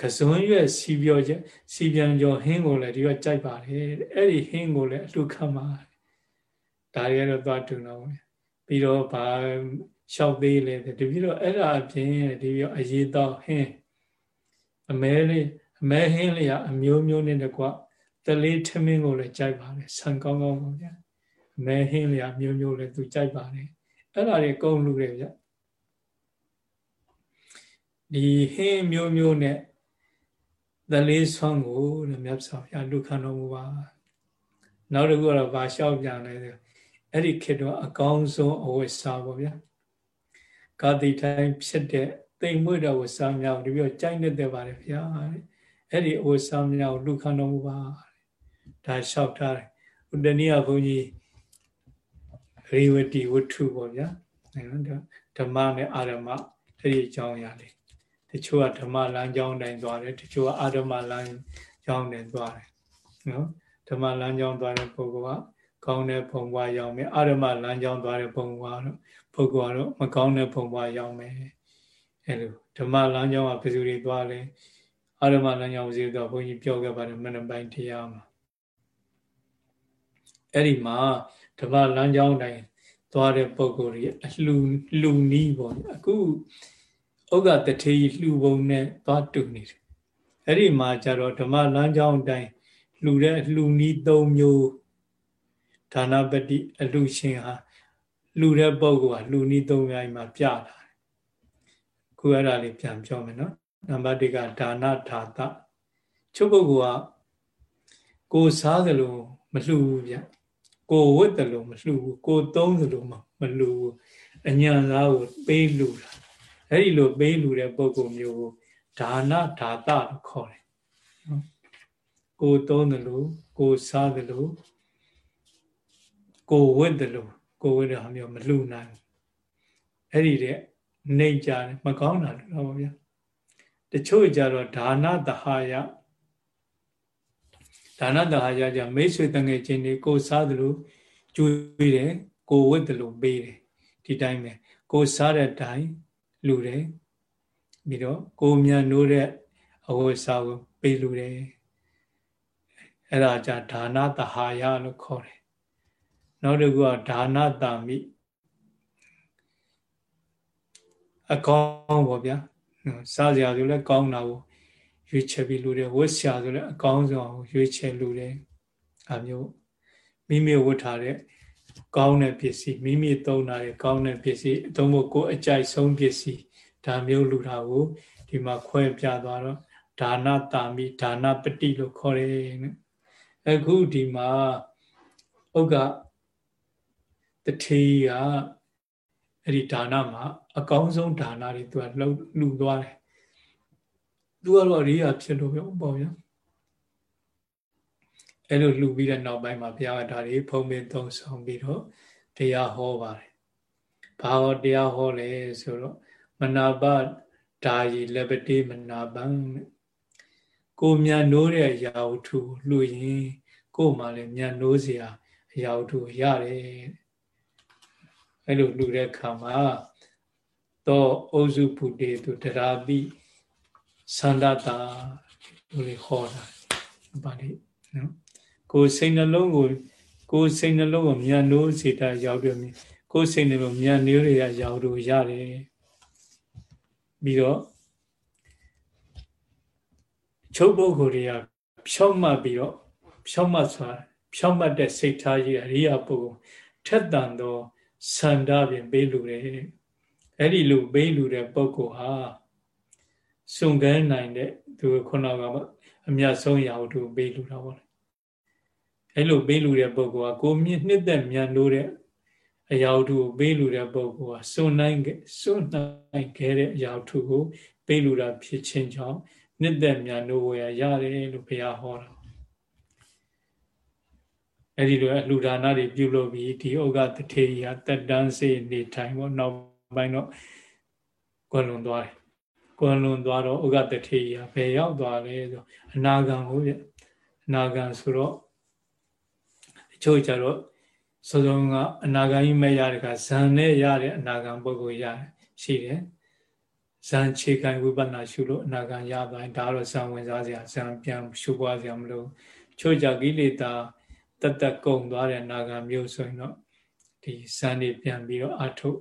ကစွန်းရွက်စီပြောချက်စီပြန်ကျော်ဟင်းကိုလည်းဒီတော့ကြိုက်ပါတယ်အဲ့ဒီဟင်းကိုလည်းအလှခံပါဒါတွေကတော့သွားတူတော့ပြီးတော့ဗာ လျှောက်သေးလေတပြီးတော့အဲ့ဒါအပြင်ဒီပြောအရေးတော့ဟင်းအမဲလေးအမဲဟင်းလေးကအမျိုးမျိုးနဲ့တကွတလေးထမင်းကိုလည်းကြိုက်ပါတယ်ဆန်ကောင်းကောင်းပါဗျာအမဲဟင်းလေးကအမျိုးမျိုးလည်းသူကြိုက်ပါတယ်အဲ့ဒါတွေကုန်လူတယ်ဗျာဒီဟင်းမျိုးမျိုးနဲ့သလေးဆွမ်းကိုတဲ့မြတ်စွာဘုရားလူခံတော်မူပါနောက်တစ်ခုကတော့ဗာလျှောက်ပြန်လဲအဲ့ဒီခေတ်တော့အကောင်းဆုံးအဝိစာပေါ့ဗျာ ကာတိတိုင်းဖြစ်တဲ့တိမ်မွေ့တော်ဝစာမြောက်ဒီပြောကြိုက်နေတဲ့ပါတယ်ဗျာတဲ့အဲ့ဒီအဝစာမြောက်လူခံတော်မူပါဒါလျှောက်ထားတယ်ဥဒနိယဘုန်းကြီးရိဝတိဝတ္ထုပေါ့ဗျာဓမ္မနဲ့အာရမအဲ့ဒီအကြောင်းအရာလေးတချို့ကဓမ္မလမ်းကြောင်းတိုင်းသွားတယ်တချို့ကအာရမလမ်းကြောင်းတိုင်းသွားတယ်နော်ဓမ္မလမ်းကြောင်းသွားတဲ့ပုဂ္ဂိုလ်ကကောင်းတဲ့ဘုံဘဝရောက်မယ်အာရမလမ်းကြောင်းသွားတဲ့ဘုံဘဝတော့ ပုဂ္ဂိုလ်ကတော့မကောင်းတဲ့ဘုံဘဝရောက်မယ်အဲလိုဓမ္မလမ်းကြောင်းကဘယ်သူတွေသွားလဲအာရမလမ်းကြောင်းစီတော့ဘုန်းကြီးပြောခဲ့ပါတယ်မနပိုင်းတရားမှာအဲ့ဒီမှာဓမ္မလမ်းကြောင်းတိုင်းသွားတဲ့ပုဂ္ဂိုလ်တွေအလှလှနီးပေါ့အခုဥက္ကတထေးလှူပုံနဲ့သွားတူနေတယ်အဲ့ဒီမှာကျတော့ဓမ္မလမ်းကြောင်းတိုင်းလှူတဲ့လှူနီး၃မျိုးဒါနပတိအလှရှင်ဟာ လှူတဲ့ပုံကလှူနီး၃မျိုးမှာပြလာတယ်ခုအဲ့ဒါလေးပြန်ပြောမယ်နော်နံပါတ်၁ကဒါနဓာတချုပ်ပုဂ္ဂိုလ်ကကိုစားသလိုမလှူဘူးဗျကိုဝတ်တယ်လို့မလှူဘူးကိုသုံးတယ်လို့မလှူဘူးအညာသားကိုပေးလှူတာအဲ့ဒီလိုပေးလူတဲ့ပုံကုမျိုးကိုဒါနဒါတလို့ခေါ်တယ်နော်ကိုသုံးတယ်လို့ကိုစားတယ်လို့ကိုဝတ်တယ်လို့ ကိုဝတ်တဲ့ဟာမျိုးမလှူနိုင်အဲ့ဒီတဲ့နှိမ့်ကြတယ်မကောင်းတာလို့တော့ဗျာတချို့ကြတော့ဒါနတဟာယဒါနတဟာယကြမိတ်ဆွေတငယ်ချင်းတွေကိုစားတယ်လို့ကျွေးတယ်ကိုဝတ်တယ်လို့ပေးတယ်ဒီတိုင်းပဲကိုစားတဲ့တိုင်းလူတယ်ပြီးတော့ကိုမြတ်နိုးတဲ့အဝတ်စားကိုပေးလူတယ်အဲ့ဒါကြဒါနတဟာယလို့ခေါ်တယ် နောက်တစ်ခုကဒါနတာမိအကောင်းပေါ့ဗျာစားစရာဆိုလည်းကောင်းတာကိုရွေးချယ်ပြီးလူတယ်ဝတ်စရာဆိုလည်းအကောင်းဆုံးကိုရွေးချယ်လူတယ်အမျိုးမိမိဝတ်ထားတဲ့ကောင်းတဲ့ပစ္စည်းမိမိသုံးတာရဲ့ကောင်းတဲ့ပစ္စည်းအသုံးဖို့ကိုယ်အကြိုက်ဆုံးပစ္စည်းဒါမျိုးလူတာကိုဒီမှာခွဲပြသွားတော့ဒါနတာမိဒါနပတိလို့ခေါ်တယ်နဲ့အခုဒီမှာဥက္က တထေးကအဲ့ဒီဒါနမှာအကောင်းဆုံးဒါနတွေသူကလှုပ်လှူသွားတယ်သူကတော့ရိယာဖြစ်လို့ပြောပေါ့ဗျာအဲ့လိုလှူပြီးတဲ့နောက်ပိုင်းမှာဘုရားကဒါတွေဖုံးပင်သုံးဆောင်ပြီးတော့တရားဟောပါတယ်ဘာဟောတရားဟောလဲဆိုတော့မနာပဒါယီလပတိမနာပံကိုမြန်နိုးတဲ့အရာဝတ္ထုလှူရင်ကို့မှာလည်းမြန်နိုးစရာအရာဝတ္ထုရတယ် အဲ့လိုလှူတဲ့ခါမှာသောဩစုပုတေသူတရာတိသန္ဒတာလို့လေဟောတာပါဠိနော်ကိုယ်စိတ်နှလုံးကိုကိုယ်စိတ်နှလုံးကိုမြန်နိုးစေတာရောက်တယ်ကိုယ်စိတ်နှလုံးမြန်နိုးရရောက်လို့ရတယ်ပြီးတော့ချုပ်ပုဂ္ဂိုလ်တွေကဖြောက်မှတ်ပြီးတော့ဖြောက်မှတ်စွာဖြောက်မှတ်တဲ့စိတ်ထားကြီးအရိယာပုဂ္ဂိုလ်ထက်တန်သော စန္ဒပြင်ပေးလူတယ်အဲ့ဒီလိုပေးလူတဲ့ပုဂ္ဂိုလ်ဟာစုံကန်းနိုင်တဲ့သူခုနကအမြတ်ဆုံးရာဟုပေးလူတာပေါ့အဲ့လိုပေးလူတဲ့ပုဂ္ဂိုလ်ကကိုမြင့်နှစ်သက်မြန်လို့တဲ့အရာထုကိုပေးလူတဲ့ပုဂ္ဂိုလ်ကစွန့်နိုင်စွန့်နိုင်ခဲ့တဲ့အရာထုကို ပေးလူတာဖြစ်ခြင်းကြောင့်နှစ်သက်မြန်လို့ဝယ်ရတယ်လို့ဘုရားဟောတာ အဲ့ဒီလိုအလှူဒါနတွေပြုလုပ်ပြီးဒီဩဃတထေရီဟာတက်တန်းစေနေထိုင်ပေါ့နောက်ပိုင်းတော့ကွယ်လွန်သွားတယ်ကွယ်လွန်သွားတော့ဩဃတထေရီဟာဘယ်ရောက်သွားလဲဆိုအနာဂံကိုပြအနာဂံဆိုတော့အချို့ကြတော့စောစောကအနာဂံကြီးမဲ့ရတဲ့ကဇန်နဲ့ရတဲ့အနာဂံပုဂ္ဂိုလ်ရရှိတယ်ဇန်ခြေခံဝိပဿနာရှုလို့အနာဂံရသွားရင်ဒါတော့ဇန်ဝင်စားစရာဇန်ပြန်ရှုပွားစရာမလိုချို့ကြကိလေသာ တတ်တကုံသွားတဲ့နာဂံမျိုးဆိုရင်တော့ဒီဇန်တွေပြန်ပြီးတော့အထုတ်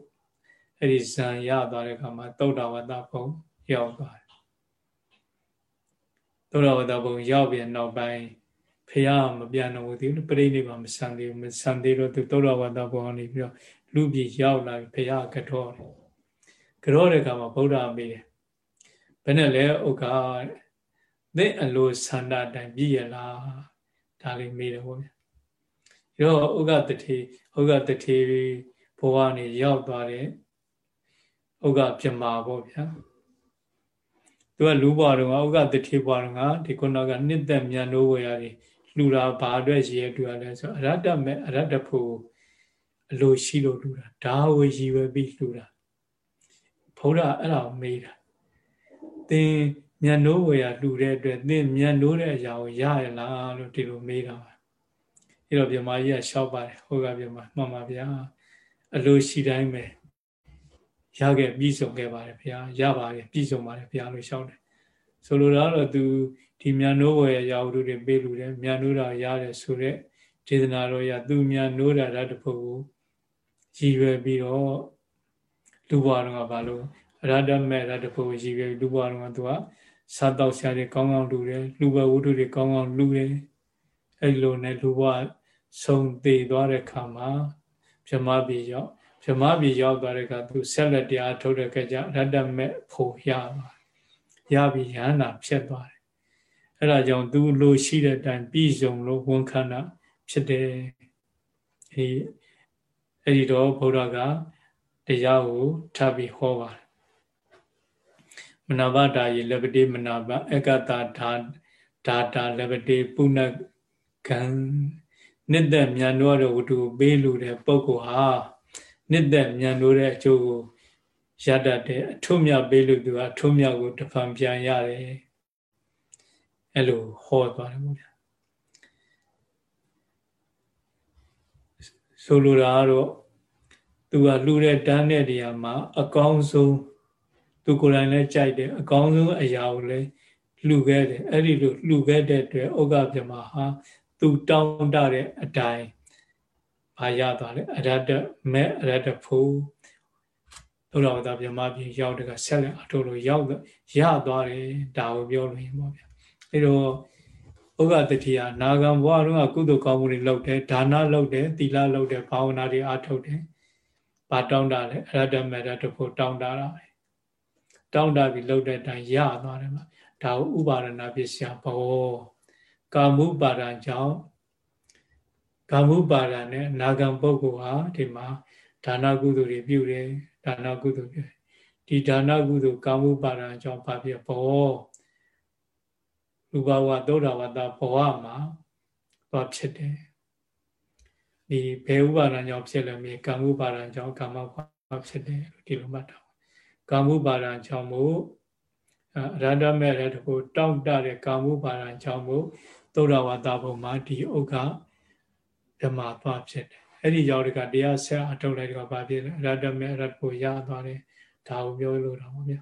အဲ့ဒီဇန်ရသွားတဲ့အခါမှာသုဒ္ဓဝတ္တဘုံရောက်သွားတယ်သုဒ္ဓဝတ္တဘုံရောက်ပြီးနောက်ပိုင်းဖះမပြန်တော့ဘူးဒီပြိဋိဘမဆန်သေးဘူးမဆန်သေးတော့သူသုဒ္ဓဝတ္တဘုံကနေပြီးတော့လူပြည်ရောက်လာပြီဖះကတော့တယ်ကတော့တဲ့အခါမှာဗုဒ္ဓမေးတယ်ဘယ်နဲ့လဲဥက္ကသင်အလိုဆန္ဒတိုင်းပြည့်ရလားဒါလေးမေးတယ်ပေါ့ဗျာ ရောဥက္ကတတိဥက္ကတတိဘဝနေရောက်သွားတယ်ဥက္ကပြမာပေါ့ဗျာသူကလူဘဝတော့ဥက္ကတတိဘဝတော့ဒီခုနကနှစ်သက်မြန်လို့ဝယ်ရတယ်လူတာဘာအတွက်ရည်ရတူရလဲဆိုအရတ္တမဲ့အရတ္တဖို့အလိုရှိလို့လူတာဒါဝရည်ပဲပြီးလူတာဘုရားအဲ့ဒါကိုမေးတာသင်မြတ်နိုးဝယ်ရလူတဲ့အတွက်သင်မြတ်နိုးတဲ့အရာကိုရရလားလို့ဒီလိုမေးတာပါ အဲ့တော့မြမကြီးကလျှောက်ပါတယ်ဟိုကမြမမှန်ပါဗျာအလိုရှိတိုင်းပဲရခဲ့ပြီးဆုံးခဲ့ပါတယ်ဗျာရပါတယ်ပြီးဆုံးပါတယ်ဗျာလို့လျှောက်တယ်ဆိုလိုတာတော့သူဒီမြတ်နိုးဝယ်ရာဝတ္ထုတွေပေးလူတယ်မြတ်နိုးတာရတယ်ဆိုတော့ဒေသနာတော်ရသူမြတ်နိုးတာတတ်ဖို့ကိုရည်ရွယ်ပြီးတော့လူဘွားတော်ကဘာလို့ရတ္တမဲ့ရတ္တဖို့ရည်ရွယ်လူဘွားတော်ကသူကစားတော့ဆရာတွေကောင်းကောင်းလူတယ်လူဘဝတ္ထုတွေကောင်းကောင်းလူတယ်အဲ့လိုနဲ့လူဘွား ဆုံးသေးသွားတဲ့ခါမှာဗြဟ္မပြည်ရောက်ဗြဟ္မပြည်ရောက်သွားတဲ့အခါသူဆက်လက်တရားထုတ်တဲ့ကြရတ္တမဲ့ဖို့ရသွားရပြီးရဟန္တာဖြစ်သွားတယ်အဲ့ဒါကြောင့်သူလိုရှိတဲ့အတိုင်းပြည်စုံလို့ဝန်ခံတာဖြစ်တယ်အဲအဲ့ဒီတော့ဘုရားကတရားကိုထပ်ပြီးဟောပါတယ်မနာဘတာယေလပတိမနာဘအကတာဓာဓာတာလပတိပုဏ္ဏကံ နှစ်သက်မြန်တော့တဲ့ဝတ္ထုပေးလူတဲ့ပုဂ္ဂိုလ်ဟာနှစ်သက်မြန်လို့တဲ့အကျိုးကိုရတတ်တဲ့အထုမြပေးလို့သူကအထုမြကိုတဖန်ပြန်ရတယ်အဲ့လိုဟောသွားတယ်ပေါ့ဗျာဆိုလိုတာကတော့သူကလှူတဲ့တန်းတဲ့နေရာမှာ အကောင်းဆုံးသူကိုယ်တိုင်လည်းကြိုက်တယ်အကောင်းဆုံးအရာကိုလည်းလှူခဲ့တယ်အဲ့ဒီလိုလှူခဲ့တဲ့အတွက်ဩဃပြမဟာ သူတောင်းတတဲ့အတိုင်းဘာရသွားလဲအရတ္တမဲ့အရတ္တဖို့သုရဝတ္တပြမပြေရောက်တဲ့ကဆက်လက်အထုတ်လို့ရောက်ရသွားတယ်ဒါကိုပြောလို့ရင်ပေါ့ဗျာအဲတော့ဥက္ကတတိယနာဂံဘဝတော့ကုသိုလ်ကောင်းမှုတွေလုပ်တယ်ဒါနလုပ်တယ်သီလလုပ်တယ်ဘာဝနာတွေအားထုတ်တယ်ဘာတောင်းတလဲအရတ္တမဲ့ရတ္တဖို့တောင်းတတာပဲတောင်းတပြီးလုပ်တဲ့အတိုင်းရသွားတယ်မှာဒါကိုဥပါဒနာပစ္စယဘော ကာမုပါဒံကြောင့်ကာမုပါဒံနဲ့နာဂံပုဂ္ဂိုလ်ဟာဒီမှာဒါနကုသိုလ်တွေပြုတယ်ဒါနကုသိုလ်ပြုဒီဒါနကုသိုလ်ကာမုပါဒံကြောင့်ဘာဖြစ်ဘောလူဘဝသောတာဝတ္တဘဝမှာဘာဖြစ်တယ်ဒီဘယ်ဥပါဒံကြောင့်ဖြစ်လဲမြေကာမုပါဒံကြောင့်ကာမဘာဖြစ်တယ်လို့ဒီလိုမှတ်တာကာမုပါဒံကြောင့်မို့ အရဟတမေရတကိုတောင့်တတဲ့ကာမုပါဒံကြောင့်မို့သုဒ္ဓဝါဒဘုံမှာဒီဥက္ခဓမ္မသွားဖြစ်တယ်အဲ့ဒီရောက်တဲ့ကတရားဆက်အထုတ်လိုက်တော့ဘာဖြစ်လဲအရဟတမေရတကိုရသွားတယ်ဒါကိုပြောလို့တော့ဗျာ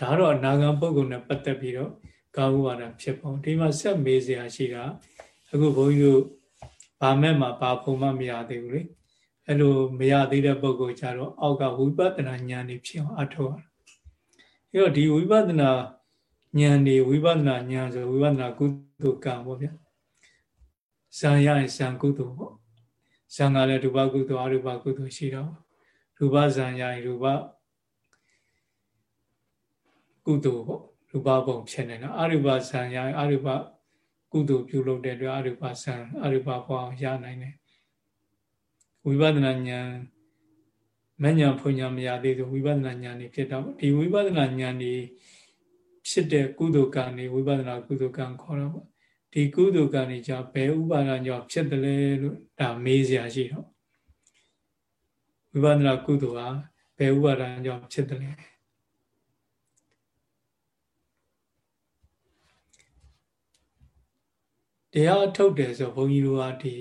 ဒါတော့အနာဂံပုဂ္ဂိုလ်နဲ့ပတ်သက်ပြီးတော့ကာဝဝါဒဖြစ်ပုံဒီမှာဆက်မေးစရာရှိတာအခုဘုန်းကြီးတို့ဘာမဲ့မှာဘာဖုံမှမရသေးဘူးလေအဲ့လိုမရသေးတဲ့ပုဂ္ဂိုလ်ကြတော့အောက်ကဝိပဿနာဉာဏ်นี่ဖြစ်အောင်အထောက်ရ အဲ့တော့ဒီဝိပဿနာဉာဏ်นี่ဝိပဿနာဉာဏ်ဆိုဝိပဿနာကုသိုလ်ကံပေါ့ဗျာဇံရရင်ဇံကုသိုလ်ပေါ့ဇံကလည်းရူပကုသိုလ်အရူပကုသိုလ်ရှိတော့ရူပဇံရရင်ရူပကုသိုလ်ပေါ့ရူပဘုံဖြစ်နေတာအရူပဇံရရင်အရူပကုသိုလ်ပြုလုပ်တဲ့အတွက်အရူပဇံအရူပဘဝရနိုင်တယ်ဝိပဿနာဉာဏ် မဉဏ်ဖွဉဏ်မရသေးဆိုဝိပဿနာဉာဏ်နေဖြစ်တော့ဒီဝိပဿနာဉာဏ်နေဖြစ်တဲ့ကုသိုလ်ကံနေဝိပဿနာကုသိုလ်ကံခေါ်တော့ပေါ့ဒီကုသိုလ်ကံနေကြဘယ်ဥပါဒံကြောင့်ဖြစ်တယ်လဲလို့ဒါမေးစရာရှိတော့ဝိပဿနာကုသိုလ်ဟာဘယ်ဥပါဒံကြောင့်ဖြစ်တယ်လဲတရားထုတ်တယ်ဆိုဘုန်းကြီးတို့ကဒီ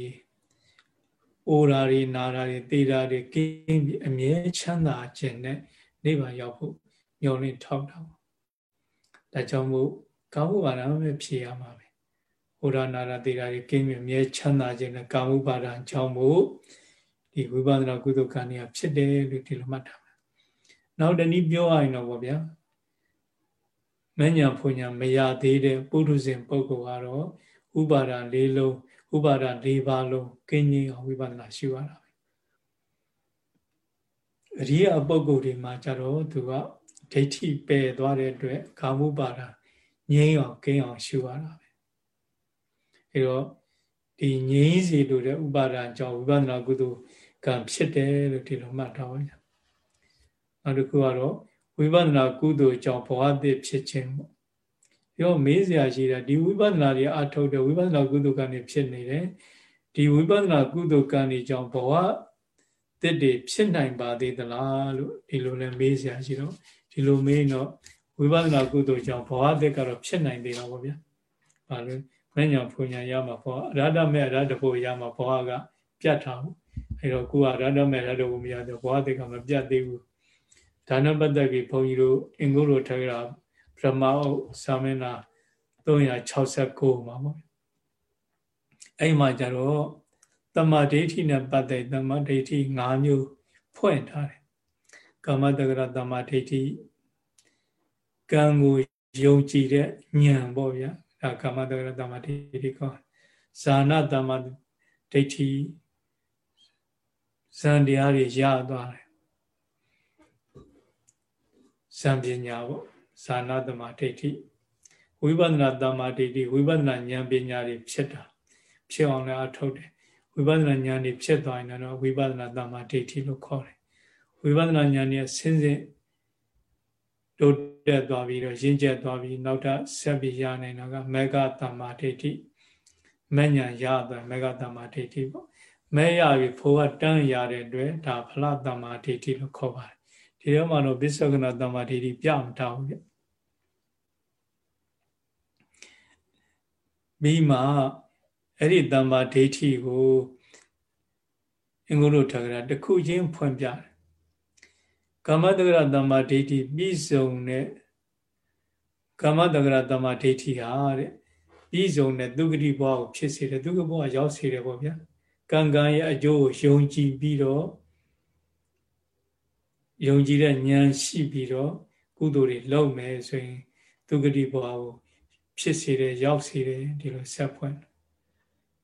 အိုရာတွေနာရာတွေသေတာတွေကင်းပြီးအမြဲချမ်းသာခြင်းနဲ့နိဗ္ဗာန်ရောက်ဖို့ညှော်လင့်ထောက်တာပေါ့ဒါကြောင့်မို့ကာမှုပါဒံပဲဖြေရမှာပဲအိုရာနာရာသေတာတွေကင်းပြီးအမြဲချမ်းသာခြင်းနဲ့ကာမှုပါဒံကြောင့်မို့ဒီဝိပဿနာကုသကံတွေကဖြစ်တယ်လို့ဒီလိုမှတ်ထားပါနောက်တနည်းပြောရရင်တော့ဗောဗျာမညာဖွညာမရသေးတဲ့ပုထုဇဉ်ပုဂ္ဂိုလ်ကတော့ဥပါဒ၄လုံး ဥပါဒ၄ပါးလုံးကင်းကြီးအောင်ဝိပဿနာရှုရတာပဲအရိယာပုဂ္ဂိုလ်တွေမှာကြတော့သူကဒိဋ္ဌိပယ်သွားတဲ့အတွက်ကာမုပါဒငြိမ်းအောင်ကင်းအောင်ရှုရတာပဲအဲတော့ဒီငြိမ်းစီလို့တဲ့ဥပါဒအကြောင်းဝိပဿနာကုသိုလ်ကံဖြစ်တယ်လို့ဒီလိုမှတ်ထားပါညနောက်တစ်ခုကတော့ဝိပဿနာကုသိုလ်ကြောင့်ဘဝတည်ဖြစ်ခြင်းပေါ့ ရောမေးစရာရှိတာဒီဝိပဿနာတွေအထုတ်တဲ့ဝိပဿနာကုသိုလ်ကံတွေဖြစ်နေတယ်ဒီဝိပဿနာကုသိုလ်ကံတွေကြောင့်ဘဝတစ်တွေဖြစ်နိုင်ပါသေးသလားလို့ဒီလိုလဲမေးစရာရှိတော့ဒီလိုမေးတော့ဝိပဿနာကုသိုလ်ကြောင့်ဘဝတစ်ကတော့ဖြစ်နိုင်သေးတာပေါ့ဗျာ။ဘာလို့မညာဖွညာရမှာဘဝအရဟတမေအရဟတဖို့ရမှာဘဝကပြတ်ထားဘူး။အဲတော့ကိုကအရဟတမေအရဟတဖို့မရတော့ဘဝတစ်ကမပြတ်သေးဘူး။ဒါနဲ့ပတ်သက်ပြီးဘုန်းကြီးတို့အင်္ဂုလိုထက် တာပရမအုပ်စာမင်းနာ369မှာပေါ့အဲ့မှာကျတော့တမ္မာဒိဋ္ဌိနဲ့ပတ်သက်တမ္မာဒိဋ္ဌိ၅မျိုးဖွင့်ထားတယ်ကာမတက္ကရတမ္မာဒိဋ္ဌိကံကိုယုံကြည်တဲ့ဉာဏ်ပေါ့ဗျာဒါကာမတက္ကရတမ္မာဒိဋ္ဌိကောဇာနာတမ္မာဒိဋ္ဌိဇန်တရားတွေရသွားတယ်ဇံပညာပေါ့ ဇာနာတမဒိဋ္ဌိဝိပဿနာတမဒိဋ္ဌိဝိပဿနာဉာဏ်ပညာတွေဖြစ်တာဖြစ်အောင်လည်းအထုတ်တယ်ဝိပဿနာဉာဏ်တွေဖြစ်သွားရင်တော့ဝိပဿနာတမဒိဋ္ဌိလို့ခေါ်တယ်ဝိပဿနာဉာဏ်တွေဆင်းဆင်းတိုးတက်သွားပြီးတော့ရင့်ကျက်သွားပြီးနောက်ထပ်ဆက်ပြီးရနိုင်တာကမေဃတမဒိဋ္ဌိမဉ္ဇဏ်ရသွားမေဃတမဒိဋ္ဌိပေါ့မဲရပြီဖိုးကတန်းရတဲ့အတွက်ဒါဖလတမဒိဋ္ဌိလို့ခေါ်ပါတယ်ဒီတော့မှတော့ပစ္စောကနာတမ္မာဒိဋ္ဌိပြမထားဘူးပြ ပြီးမှအဲ့ဒီတမ္မာဒိဋ္ဌိကိုအင်္ဂုလုထကရာတစ်ခုချင်းဖွင့်ပြတယ်ကာမတက္ကရာတမ္မာဒိဋ္ဌိပြီးဆုံးတဲ့ကာမတက္ကရာတမ္မာဒိဋ္ဌိဟာတဲ့ပြီးဆုံးတဲ့ဒုက္ခတိဘဝကိုဖြစ်စေတယ်ဒုက္ခဘဝရောက်စေတယ်ပေါ့ဗျာကံကံရဲ့အကျိုးကိုယုံကြည်ပြီးတော့ယုံကြည်တဲ့ဉာဏ်ရှိပြီးတော့ကုသိုလ်တွေလုပ်မယ်ဆိုရင်ဒုက္ခတိဘဝကို ဖြစ်စေတယ်ရောက်စေတယ်ဒီလိုဆက်ဖွင့်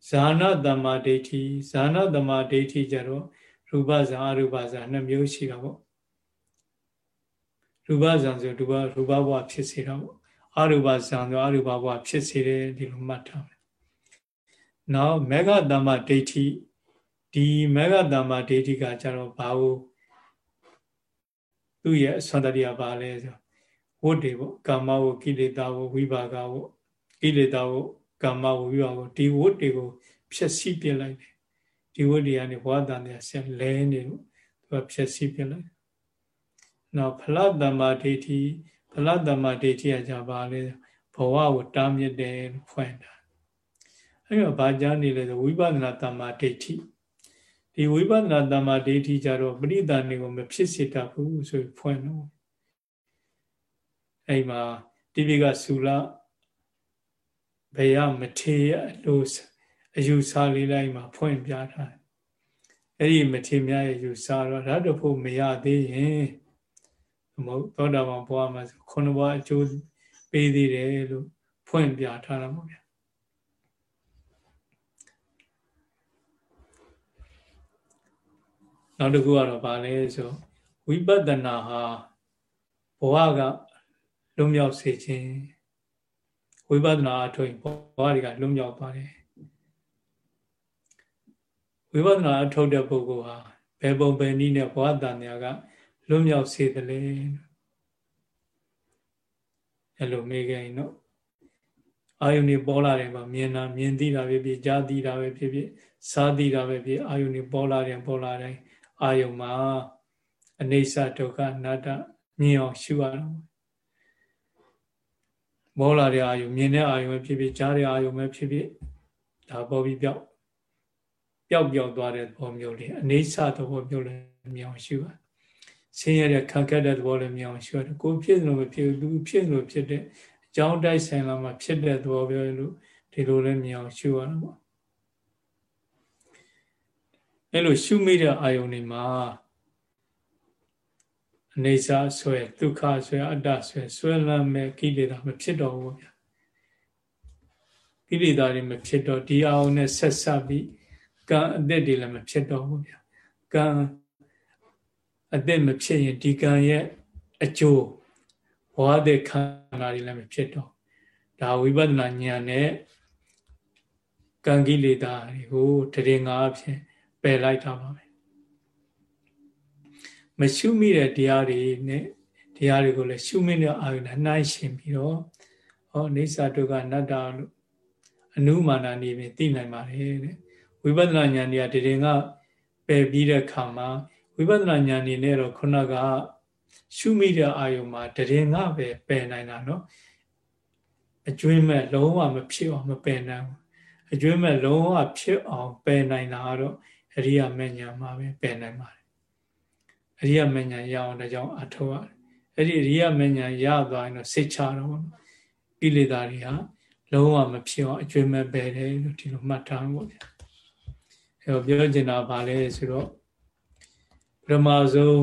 ဇာနာတမ္မာဒိဋ္ဌိဇာနာတမ္မာဒိဋ္ဌိကြတော့ရူပဇာအရူပဇာနှစ်မျိုးရှိတာပေါ့ရူပဇာဆိုရူပရူပဘဝဖြစ်စေတာပေါ့အရူပဇာဆိုအရူပဘဝဖြစ်စေတယ်ဒီလိုမှတ်ထားမယ်နောက်မေဃတမ္မာဒိဋ္ဌိဒီမေဃတမ္မာဒိဋ္ဌိကကြတော့ဘာလို့သူ့ရဲ့အစွမ်းတည်းကပါလဲဆို ဝတ်တွေပေါ့ကာမဝကိလေသာဝဝိပါကဝကိလေသာဝကာမဝဝိပါကဒီဝတ်တွေကိုဖြည့်ဆည်းပြလိုက်တယ်ဒီဝတ်တွေကနေဘဝတန်တဲ့ဆက်လဲနေလို့သူကဖြည့်ဆည်းပြလိုက်နောက်ဖလတ္တမဒိဋ္ဌိဖလတ္တမဒိဋ္ဌိကကြပါလဲဘဝကိုတားမြစ်တယ်လို့ဖွင့်တာအဲ့တော့ဘာကြားနေလဲဆိုဝိပဿနာတမ္မာဒိဋ္ဌိဒီဝိပဿနာတမ္မာဒိဋ္ဌိကြတော့ပရိသတ်နေကိုမဖြစ်စေတတ်ဘူးဆိုဖွင့်တော့ အဲ့မှာတိပိကဆူလဘယမထေရလို့အယူဆလေးလိုက်မှာဖွင့်ပြထားတယ်အဲ့ဒီမထေမြရဲ့ယူဆတော့ရတ္တဖို့မရသေးရင်မဟုတ်သောတာပန်ဘဝမှာခုနဘဝအကျိုးပေးသေးတယ်လို့ဖွင့်ပြထားတာပေါ့ဗျာနောက်တစ်ခုကတော့ဗာလဲဆိုဝိပဿနာဟာဘဝက လွတ်မြောက်စေခြင်းဝိပဿနာအထွင်ဘဝတွေကလွတ်မြောက်သွားတယ်ဝိပဿနာအထုတ်တဲ့ပုဂ္ဂိုလ်ဟာဘယ်ပုံဘယ်နည်းနဲ့ဘဝတန်မြာကလွတ်မြောက်စေတယ်လေအဲ့လိုမေးကြရင်တော့အာယုန်တွေပေါ်လာတယ်မှာမြင်တာမြင်သိတာပဲဖြစ်ကြားသိတာပဲဖြစ်ဖြစ်စားသိတာပဲဖြစ်အာယုန်တွေပေါ်လာတယ်ပေါ်လာတယ်အာယုန်မှာအနေဆဒုက္ခအနတ္တမြင်အောင်ရှုရအောင် ပေါ်လာတဲ့အာယုန်မြင်တဲ့အာယုန်ပဲဖြစ်ဖြစ်ကြားတဲ့အာယုန်ပဲဖြစ်ဖြစ်ဒါပေါ်ပြီးပြောက်ပျောက်ပျောက်သွားတဲ့သဘောမျိုးလေးအနေဆသဘောမျိုးလေးမြင်အောင်ရှုရဆင်းရဲတဲ့ခံခက်တဲ့သဘောလေးမြင်အောင်ရှုရတယ်ကိုဖြစ်လို့မဖြစ်ဘူးသူဖြစ်လို့ဖြစ်တဲ့အကြောင်းတိုက်ဆိုင်လာမှဖြစ်တဲ့သဘောပြောလို့ဒီလိုလေးမြင်အောင်ရှုရတာပေါ့အဲ့လိုရှုမိတဲ့အာယုန်တွေမှာ အနေစာဆွဲဒုက္ခဆွဲအတ္တဆွဲဆွဲလမ်းမဲ့ကိလေသာမဖြစ်တော့ဘူးဗျာကိလေသာတွေမဖြစ်တော့ဒီအာယုန်နဲ့ဆက်ဆက်ပြီးကံအသက်တွေလည်းမဖြစ်တော့ဘူးဗျာကံအသက်မဖြစ်ရင်ဒီကံရဲ့အကျိုးဘဝတဲ့ခန္ဓာတွေလည်းမဖြစ်တော့ဒါဝိပဿနာဉာဏ်နဲ့ကံကိလေသာတွေကိုတရင်ငါအဖြစ်ပယ်လိုက်တာပါပဲ မရှုမိတဲ့တရားတွေနဲ့တရားတွေကိုလည်းရှုမိတဲ့အာရုံနဲ့နှိုင်းရှင်ပြီးတော့ဟောအိသတုကအနတ္တလို့အနုမာနနေပြီးသိနိုင်ပါတယ်တဲ့ဝိပဿနာဉာဏ်တွေကတည်ငါပယ်ပြီးတဲ့ခါမှာဝိပဿနာဉာဏ်နေနဲ့တော့ခုနကရှုမိတဲ့အာယုံမှာတည်ငါပဲပယ်နိုင်တာနော်အကျွင်းမဲ့လုံးဝမဖြစ်အောင်မပယ်နိုင်ဘူးအကျွင်းမဲ့လုံးဝဖြစ်အောင်ပယ်နိုင်တာကတော့အရိယာမဉ္ဇဏ်မှာပဲပယ်နိုင်ပါ အရိယာမဉ္ဇဏ်ရအောင်ဒါကြောင့်အထောက်ရတယ်အဲ့ဒီအရိယာမဉ္ဇဏ်ရသွားရင်တော့စိတ်ချတော့ဘောကိလေသာတွေဟာလုံးဝမဖြစ်အောင်အကျွင်းမဲ့ပယ်တယ်လို့ဒီလိုမှတ်ထားဖို့ဗျာအဲ့တော့ပြောချင်တာဗာလဲဆိုတော့ပထမဆုံး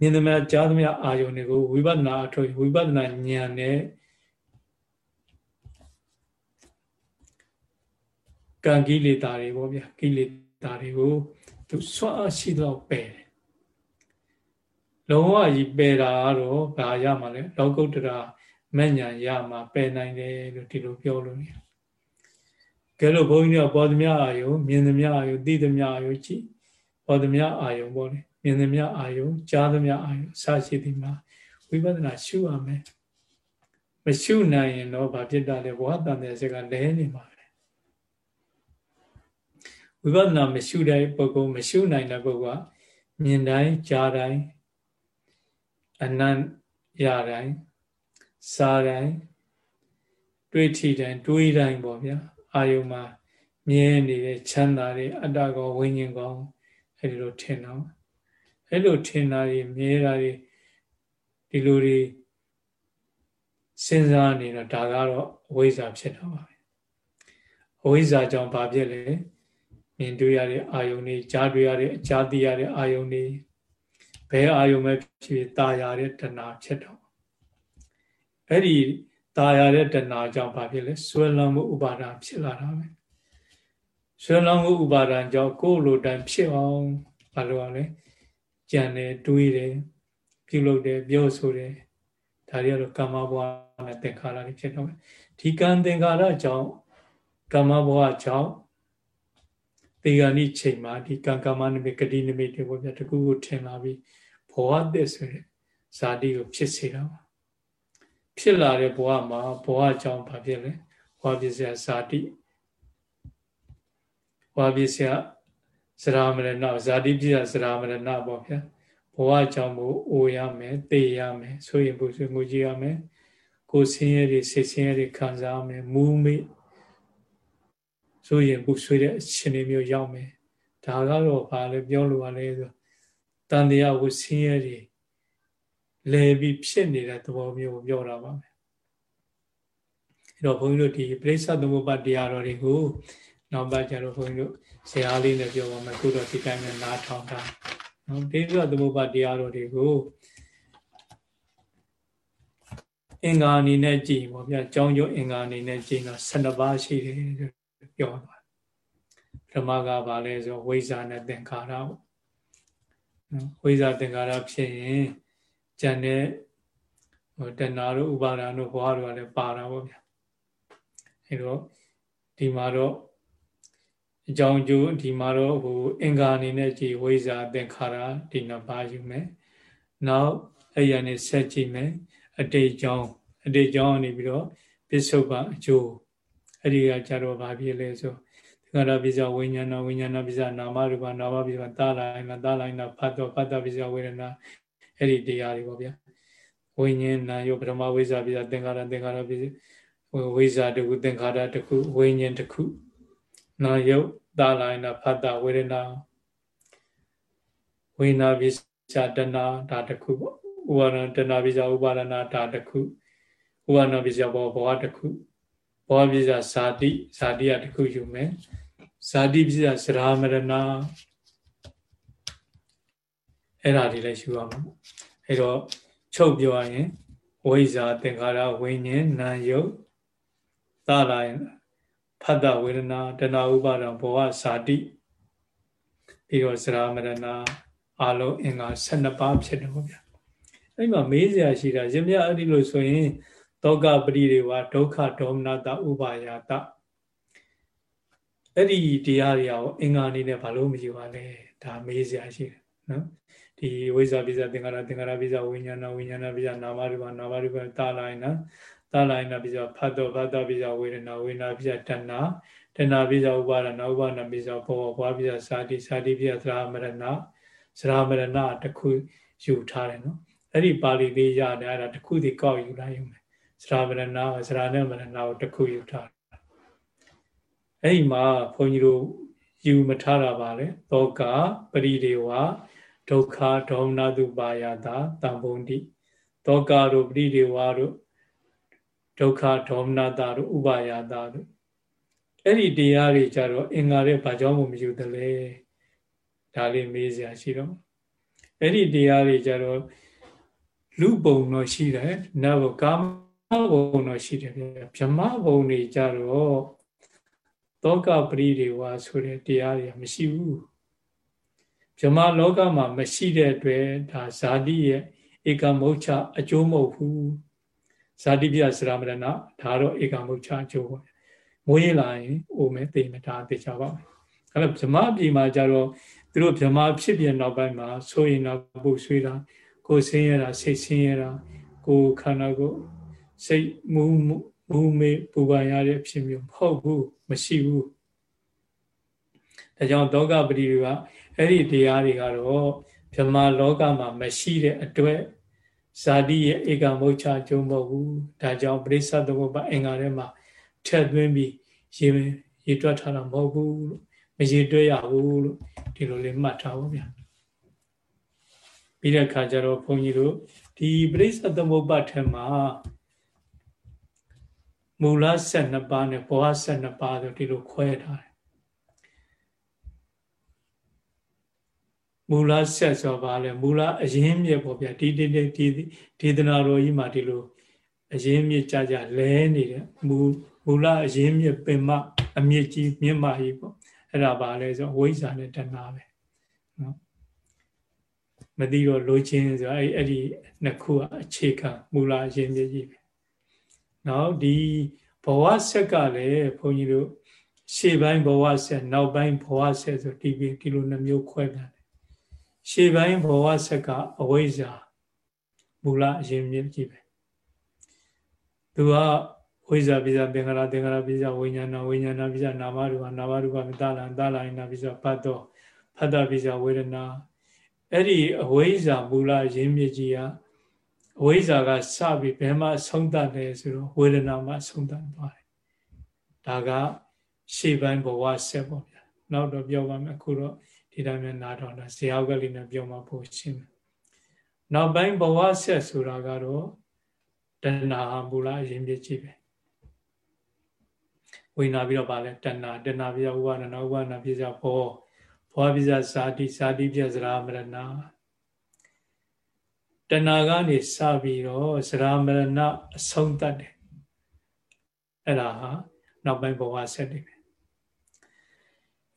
မြင်သမျှကြားသမျှအာယုန်တွေကိုဝိပဿနာအထွေဝိပဿနာဉာဏ်နဲ့ကံကိလေသာတွေပေါ့ဗျာကိလေသာတွေကိုသူဆွမ်းရှိတော့ပယ်တယ် လုံးဝကြီးပယ်တာကတော့ဘာရမှာလဲလောကုတ္တရာမဉ္ဇဏ်ရမှာပယ်နိုင်တယ်လို့ဒီလိုပြောလို့နေကဲလို့ဘုန်းကြီးကပေါ်သမျှအာယုံမြင်သမျှအာယုံသိသမျှအာယုံကြည့်ပေါ်သမျှအာယုံပေါ့လေမြင်သမျှအာယုံကြားသမျှအာယုံစရှိသည်မှာဝိပဿနာရှုရမယ်မရှုနိုင်ရင်တော့ဘာဖြစ်တာလဲဘဝတန်တဲ့စကလဲနေမှာပဲဝိပဿနာမရှုတဲ့ပုဂ္ဂိုလ်မရှုနိုင်တဲ့ပုဂ္ဂိုလ်ကမြင်တိုင်းကြားတိုင်း အနံ့ရတိုင်းစားတိုင်းတွေးထီတိုင်းတွေးတိုင်းပေါ့ဗျာအာယုံမှာမြဲနေတဲ့ချမ်းသာတဲ့အတ္တကောဝိညာဉ်ကောအဲဒီလိုထင်တော့အဲ့လိုထင်တာတွေမြဲတာတွေဒီလိုတွေစဉ်းစားနေတော့ဒါကတော့အဝိဇ္ဇာဖြစ်တော့ပါပဲအဝိဇ္ဇာကြောင့်ဘာဖြစ်လဲမြင်တွေ့ရတဲ့အာယုန်တွေကြားတွေ့ရတဲ့ကြားသိရတဲ့အာယုန်တွေ ဘယ်အာယုံပဲဖြစ်တာယာတဲ့တဏှာဖြစ်တော့အဲ့ဒီတာယာတဲ့တဏှာကြောင့်ဘာဖြစ်လဲဆွဲလမ်းမှုဥပါဒံဖြစ်လာတာပဲဆွဲလမ်းမှုဥပါဒံကြောင့်ကိုယ်လိုတိုင်ဖြစ်အောင်ဘာလို့ ਆ လဲကြံတယ်တွေးတယ်ပြုလုပ်တယ်ပြောဆိုတယ်ဒါတွေကတော့ကာမဘဝနဲ့သင်္ခါရတွေဖြစ်တော့မယ်ဒီကံသင်္ခါရကြောင့်ကာမဘဝကြောင့်တေဂာနိချိန်မှာဒီကံကာမနိမိတ်ဂတိနိမိတ်တွေပေါ့ဗျာတကူကိုထင်လာပြီး ဘောဝသစ်ဆိုတဲ့ဇာတိကိုဖြစ်စေတာပါဖြစ်လာတဲ့ဘဝမှာဘဝအကြောင်းဘာဖြစ်လဲဘဝပြည့်စရာဇာတိဘဝပြည့်စရာဇရာမရဏဇာတိပြည့်စရာဇရာမရဏပေါ့ဗျာဘဝအကြောင်းကိုအိုရမယ်သိရမယ်ဆိုရင်ဘုဆွေငူကြည့်ရမယ်ကိုဆင်းရဲတွေစိတ်ဆင်းရဲတွေခံစားမယ်မူးမိဆိုရင်ဘုဆွေတဲ့အရှင်မျိုးရောက်မယ်ဒါကတော့ဘာလဲပြောလို့ရလဲဆို တန်တရားဝဆင်းရဲတွေလဲပြီးဖြစ်နေတဲ့သဘောမျိုးကိုပြောတာပါပဲအဲ့တော့ဘုန်းကြီးတို့ဒီပြိဿသမုပ္ပါတရားတော်တွေကိုနောက်ပတ်ကျတော့ဘုန်းကြီးတို့ဇာလေးနဲ့ပြောပါမယ်ခုတော့ဒီတိုင်းနဲ့နားထောင်တာနော်ပြိဿသမုပ္ပါတရားတော်တွေကိုအင်္ဂါအနေနဲ့ကြည်ပေါ့ဗျာကြောင်းကျိုးအင်္ဂါအနေနဲ့ကြည်တော့12ပါးရှိတယ်ပြောသွားဓမ္မကဘာလဲဆိုဝိဇ္ဇာနဲ့သင်္ခါရပေါ့ နော်ဝိဇ္ဇာသင်္ခါရဖြစ်ရင်ဉာဏ်နဲ့ဟိုတဏှာတို့ဥပါဒာတို့ဘဝတို့ကလည်းပါတာပေါ့ဗျာအဲတော့ဒီမှာတော့အကြောင်းကျိုးဒီမှာတော့ဟိုအင်္ဂါအနေနဲ့ကြည်ဝိဇ္ဇာသင်္ခါရဒီနှစ်ပါးယူမယ်နောက်အဲ့ရနေဆက်ကြည့်မယ်အတိတ်ကြောင်းအတိတ်ကြောင်းကနေပြီးတော့ပစ္စုပန်အကျိုးအဲ့ဒီကကြတော့ဘာဖြစ်လဲဆိုသ င်္ခါရပိစ္ဆဝိညာဏဝိညာဏပိစ္ဆနာမရူပနာမပိစ္ဆတာလိုက်နာတာလိုက်နာဖတ်တော့ဖတ်တာပိစ္ဆဝေဒနာအဲ့ဒီတရားတွေပေါ့ဗျာဝိညာဉ်နာယောပထမဝိဇ္ဇာပိစ္ဆသင်္ခါရသင်္ခါရပိစ္ဆဝိဇ္ဇာတခုသင်္ခါရတခုဝိညာဉ်တခုနာယုတ်တာလိုက်နာဖတ်တာဝေဒနာဝိညာပိစ္ဆတဏဒါတခုပေါ့ဥပါဒနာတဏပိစ္ဆဥပါဒနာဒါတခုဥပါဒနာပိစ္ဆဘောဘောတခု ဘောပိစ္ဆဇာတိဇာတိရတခုယူမယ်ဇာတိပိစ္ဆစရာမရဏအဲ့ဒါတွေလည်းယူရမှာအဲ့တော့ချုပ်ပြောရရင်ဝိဇာသင်္ခါရဝိညာဉ်နာယုတ်သာလာရင်ဖတ်တဝေဒနာတဏှာဥပါဒံဘောဇာတိပြီးတော့စရာမရဏအလုံးအင်္ဂါ12ပါးဖြစ်တယ်ပေါ့ဗျာအဲ့မှာမေးစရာရှိတာရှင်မြတ်အဲ့ဒီလိုဆိုရင် တောကပရိဒေဝဒုက္ခဒေါမနတဥပါယတအဲ့ဒီတရားတွေရောအင်္ဂါအနေနဲ့ဘာလို့မယူပါလဲဒါမေးစရာရှိတယ်နော်ဒီဝိဇ္ဇာပိဇ္ဇသင်္ခါရသင်္ခါရပိဇ္ဇဝိညာဏဝိညာဏပိဇ္ဇနာမရူပနာမရူပတာလိုက်နာတာလိုက်နာပိဇ္ဇဖတ်တော်ဖတ်တော်ပိဇ္ဇဝေဒနာဝေဒနာပိဇ္ဇတဏ္ဏတဏ္ဏပိဇ္ဇဥပါဒနာဥပါဒနာပိဇ္ဇဘောဘောပိဇ္ဇစာတိစာတိပိဇ္ဇသရမရဏသရမရဏတခုယူထားတယ်နော်အဲ့ဒီပါဠိလေးရတယ်အဲ့ဒါတခုဒီကောက်ယူလိုက်ရုံပဲ စရာမရဏစရာနဲ့မရဏကိုတခုယူထားအဲ့ဒီမှာဘုန်းကြီးတို့ယူမထားတာပါလေသောကပရိဒေဝဒုက္ခဒေါမနတုပါယတာတံပုံတိသောကတို့ပရိဒေဝတို့ဒုက္ခဒေါမနတာတို့ဥပါယတာတို့အဲ့ဒီတရားတွေကြတော့အင်္ဂါရဲ့ဘာကြောင့်မယူတယ်လဲဒါလေးမေးစရာရှိတော့အဲ့ဒီတရားတွေကြတော့လူပုံတော့ရှိတယ်နတ်ဘကာမ ဘုံတော့ရှိတယ်ဗျဗြဟ္မဘုံတွေကြတော့တောကပရိဒေဝဆိုတဲ့တရားတွေမရှိဘူးဗြဟ္မလောကမှာမရှိတဲ့အတွက်ဒါဇာတိရဲ့ဧကမုတ်ချအကျိုးမဟုတ်ဘူးဇာတိပြစရမရဏဒါတော့ဧကမုတ်ချအကျိုးပေါ့မွေးလာရင်အိုမယ်သိမယ်ဒါသိကြပါမယ်အဲ့တော့ဗြဟ္မပြည်မှာကြတော့သူတို့ဗြဟ္မဖြစ်ပြနောက်ပိုင်းမှာဆိုရင်တော့ပုတ်ဆွေးတာကိုယ်ဆင်းရဲတာစိတ်ဆင်းရဲတာကိုယ်ခန္ဓာကို စိတ်မူးမူးမေပူပန်ရတဲ့အဖြစ်မျိုးမဟုတ်ဘူးမရှိဘူးဒါကြောင့်သောကပတိတွေကအဲ့ဒီတရားတွေကတော့ဗြဟ္မာလောကမှာမရှိတဲ့အတွက်ဇာတိရဲ့ဧကမုတ်ချကျုံမဟုတ်ဘူးဒါကြောင့်ပရိစ္ဆသမုပ္ပါအင်္ဂါထဲမှာထက်သွင်းပြီးရေရေတွက်ထားတာမဟုတ်ဘူးလို့မရေတွက်ရဘူးလို့ဒီလိုလေးမှတ်ထားပါဗျာပြီးတဲ့အခါကျတော့ဘုန်းကြီးတို့ဒီပရိစ္ဆသမုပ္ပါထဲမှာ မူလ12ပါးနဲ့ဘောဟ12ပါးဆိုဒီလိုခွဲထားတယ်မူလဆက်ဆိုပါလဲမူလအရင်မြစ်ပေါ့ဗျာဒီဒီဒီဒေသနာတော်ကြီးမှာဒီလိုအရင်မြစ်ကြကြလဲနေတဲ့မူမူလအရင်မြစ်ပင်မအမြစ်ကြီးမြင့်မကြီးပေါ့အဲ့ဒါပါလဲဆိုဝိဇ္ဇာနဲ့တဏှာပဲနော်မသိတော့လိုချင်ဆိုအဲ့အဲ့ဒီနှစ်ခုကအခြေခံမူလအရင်မြစ်ကြီးပဲ နော်ဒီဘဝဆက်ကလည်းဘုန်းကြီးတို့ရှေ့ပိုင်းဘဝဆက်နောက်ပိုင်းဘဝဆက်ဆိုဒီဒီလိုနှမျိုးခွဲပြန်တယ်ရှေ့ပိုင်းဘဝဆက်ကအဝိဇ္ဇာမူလအရင်မြစ်ကြီးပဲသူကဝိဇ္ဇာပိဇာသင်္ခါရသင်္ခါရပိဇာဝိညာဏဝိညာဏပိဇာနာမရူပနာမရူပမတလံတလိုင်းနာပိဇာဖတ်တော်ဖတ်တာပိဇာဝေဒနာအဲ့ဒီအဝိဇ္ဇာမူလရင်းမြစ်ကြီးက အဝိဇ္ဇာကစပြီးဘယ်မှာဆုံးတတ်လဲဆိုတော့ဝေဒနာမှာဆုံးတတ်သွားတယ်ဒါကရှေ့ပိုင်းဘဝဆက်ပေါ့ဗျာနောက်တော့ပြောပါမယ်အခုတော့ဒီတိုင်းနဲ့နားထောင်တာဇေယောက်ကလေးနဲ့ပြောမှပို့ရှင်းမယ်နောက်ပိုင်းဘဝဆက်ဆိုတာကတော့တဏှာမူလအရင်ပြည့်ကြည့်ပဲဝိညာပြီးတော့ဗာလဲတဏှာတဏှာပြဥပါဒနာဥပါဒနာပြစ္ဘောဘောပြစ္ဇာတိဇာတိပြစ္ဆရာမရဏ တဏှာကနေစပြီးတော့စရာမရဏအဆုံးတတ်တယ်အဲ့ဒါဟာနောက်ပိုင်းဘဝဆက်တွေပဲ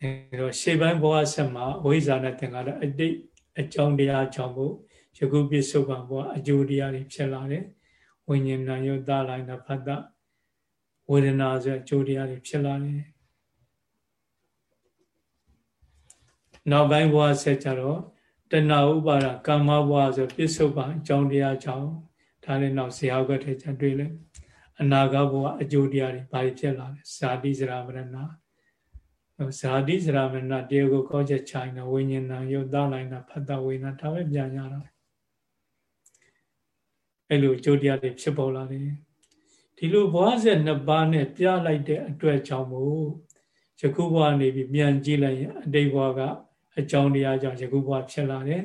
အဲတော့ရှေ့ပိုင်းဘဝဆက်မှာဝိဇ္ဇာနဲ့သင်္ခါရအတိတ်အကြောင်းတရားကြောင့်ကိုယခုပြစ္ဆုတ်ပံဘဝအကျိုးတရားတွေဖြစ်လာတယ်ဝိညာဉ်နာယုတ်တလိုင်းတာဖတ်တာဝေဒနာဆိုအကျိုးတရားတွေဖြစ်လာတယ်နောက်ပိုင်းဘဝဆက်ကြတော့ တဏှာဥပါဒကာမဘဝဆိုပြစ္ဆုတ်ပံအကြောင်းတရားကြောင့်ဒါလည်းနောက်ဇေယျကထဲကျတွေ့လဲအနာဂတ်ဘဝအကျိုးတရားတွေဘာတွေဖြစ်လာလဲဇာတိဇရာမရဏဇာတိဇရာမရဏတရားကိုကောချက်ချိုင်းတာဝိညာဏယုတ်တလိုင်းတာဖတ်တာဝိညာဉ်ဒါပဲပြန်ရတာအဲ့လိုအကျိုးတရားတွေဖြစ်ပေါ်လာတယ်ဒီလိုဘဝဆက်နှစ်ပါးနဲ့ပြလိုက်တဲ့အတွက်ကြောင့်မို့ယခုဘဝနေပြီးပြန်ကြည့်လိုက်ရင်အတိတ်ဘဝက အကြောင်းတရားကြောင့်ယခုဘဝဖြစ်လာတယ်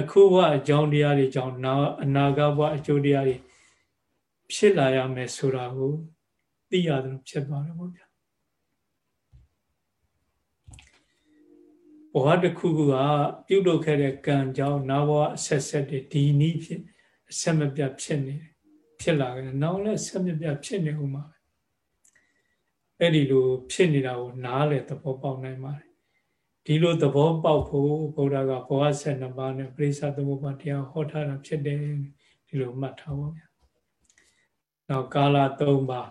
အခုဘဝအကြောင်းတရားတွေကြောင့်နောက်အနာဂတ်ဘဝအကျိုးတရားတွေဖြစ်လာရမယ်ဆိုတာကိုသိရတယ်ဖြစ်သွားတယ်ပေါ့ဗျာဘဝတစ်ခုခုကပြုတ်လုခဲ့တဲ့ကံကြောင့်နောက်ဘဝအဆက်ဆက်တွေဒီနည်းဖြစ်အဆက်မပြတ်ဖြစ်နေတယ်ဖြစ်လာတယ်နောက်လည်းဆက်မပြတ်ဖြစ်နေဦးမှာပဲအဲ့ဒီလိုဖြစ်နေတာကိုနားလေသဘောပေါက်နိုင်ပါတယ် ဒီလိုသဘောပေါက်ဖို့ဘုရားကဘဝဆက်နှစ်ပါးနဲ့ပရိစ္ဆသမုပ္ပါတရားဟောထားတာဖြစ်တယ်ဒီလိုမှတ်ထားပါဗျာနောက်ကာလ၃ပါး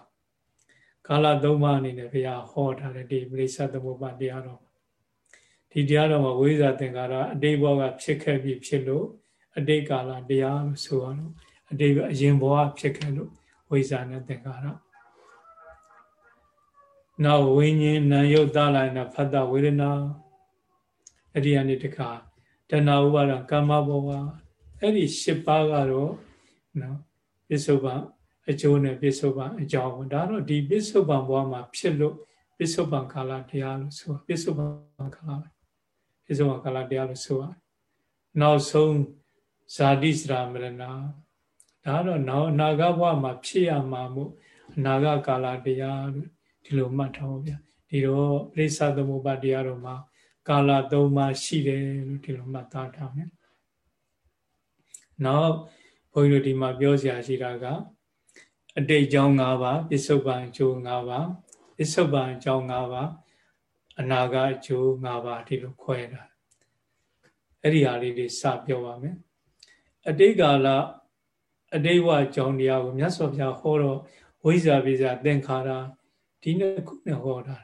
ကာလ၃ပါးအနေနဲ့ဘုရားဟောထားတဲ့ဒီပရိစ္ဆသမုပ္ပါတရားတော်ဒီတရားတော်မှာဝိဇ္ဇာသင်္ကာရအတိတ်ဘဝကဖြစ်ခဲ့ပြီးဖြစ်လို့အတိတ်ကာလတရားလို့ဆိုရတော့အတိတ်အရင်ဘဝဖြစ်ခဲ့လို့ဝိဇ္ဇာနဲ့သင်္ကာရနောက်ဝိညာဉ်နာယုတ်တလိုက်နာဖတ်တာဝေဒနာ အဲ့ဒီအနေတခါတဏှာဥပါဒကာမဘဝအဲ့ဒီ၈ပါးကတော့နော်ပစ္စုပန်အကျိုးနဲ့ပစ္စုပန်အကြောင်းဒါတော့ဒီပစ္စုပန်ဘဝမှာဖြစ်လို့ပစ္စုပန်ကာလတရားလို့ဆိုပစ္စုပန်ကာလပစ္စုပန်ကာလတရားလို့ဆိုရနောက်ဆုံးဇာတိစရာမရဏဒါတော့နောက်အနာဂတ်ဘဝမှာဖြစ်ရမှာမို့အနာဂတ်ကာလတရားလို့ဒီလိုမှတ်ထားပါဗျာဒီတော့ပရိစ္ဆသမုပ္ပါတရားတော်မှာ ကာလ၃ပါးရှိတယ်လို့ဒီလိုမှတ်သားထားမယ်နောက်ဘုန်းကြီးတို့ဒီမှာပြောစရာရှိတာကအတိတ်ကြောင်း၅ပါးပစ္စုပန်အကျိုး၅ပါးပစ္စုပန်အကြောင်း၅ပါးအနာဂတ်အကျိုး၅ပါးဒီလိုခွဲတာအဲ့ဒီဟာလေးတွေစပြောပါမယ်အတိတ်ကာလအတိတ်ဝအကြောင်းတရားကိုမြတ်စွာဘုရားဟောတော့ဝိဇ္ဇာပိဇာသင်္ခါရဒီနှစ်ခုနဲ့ဟောတာ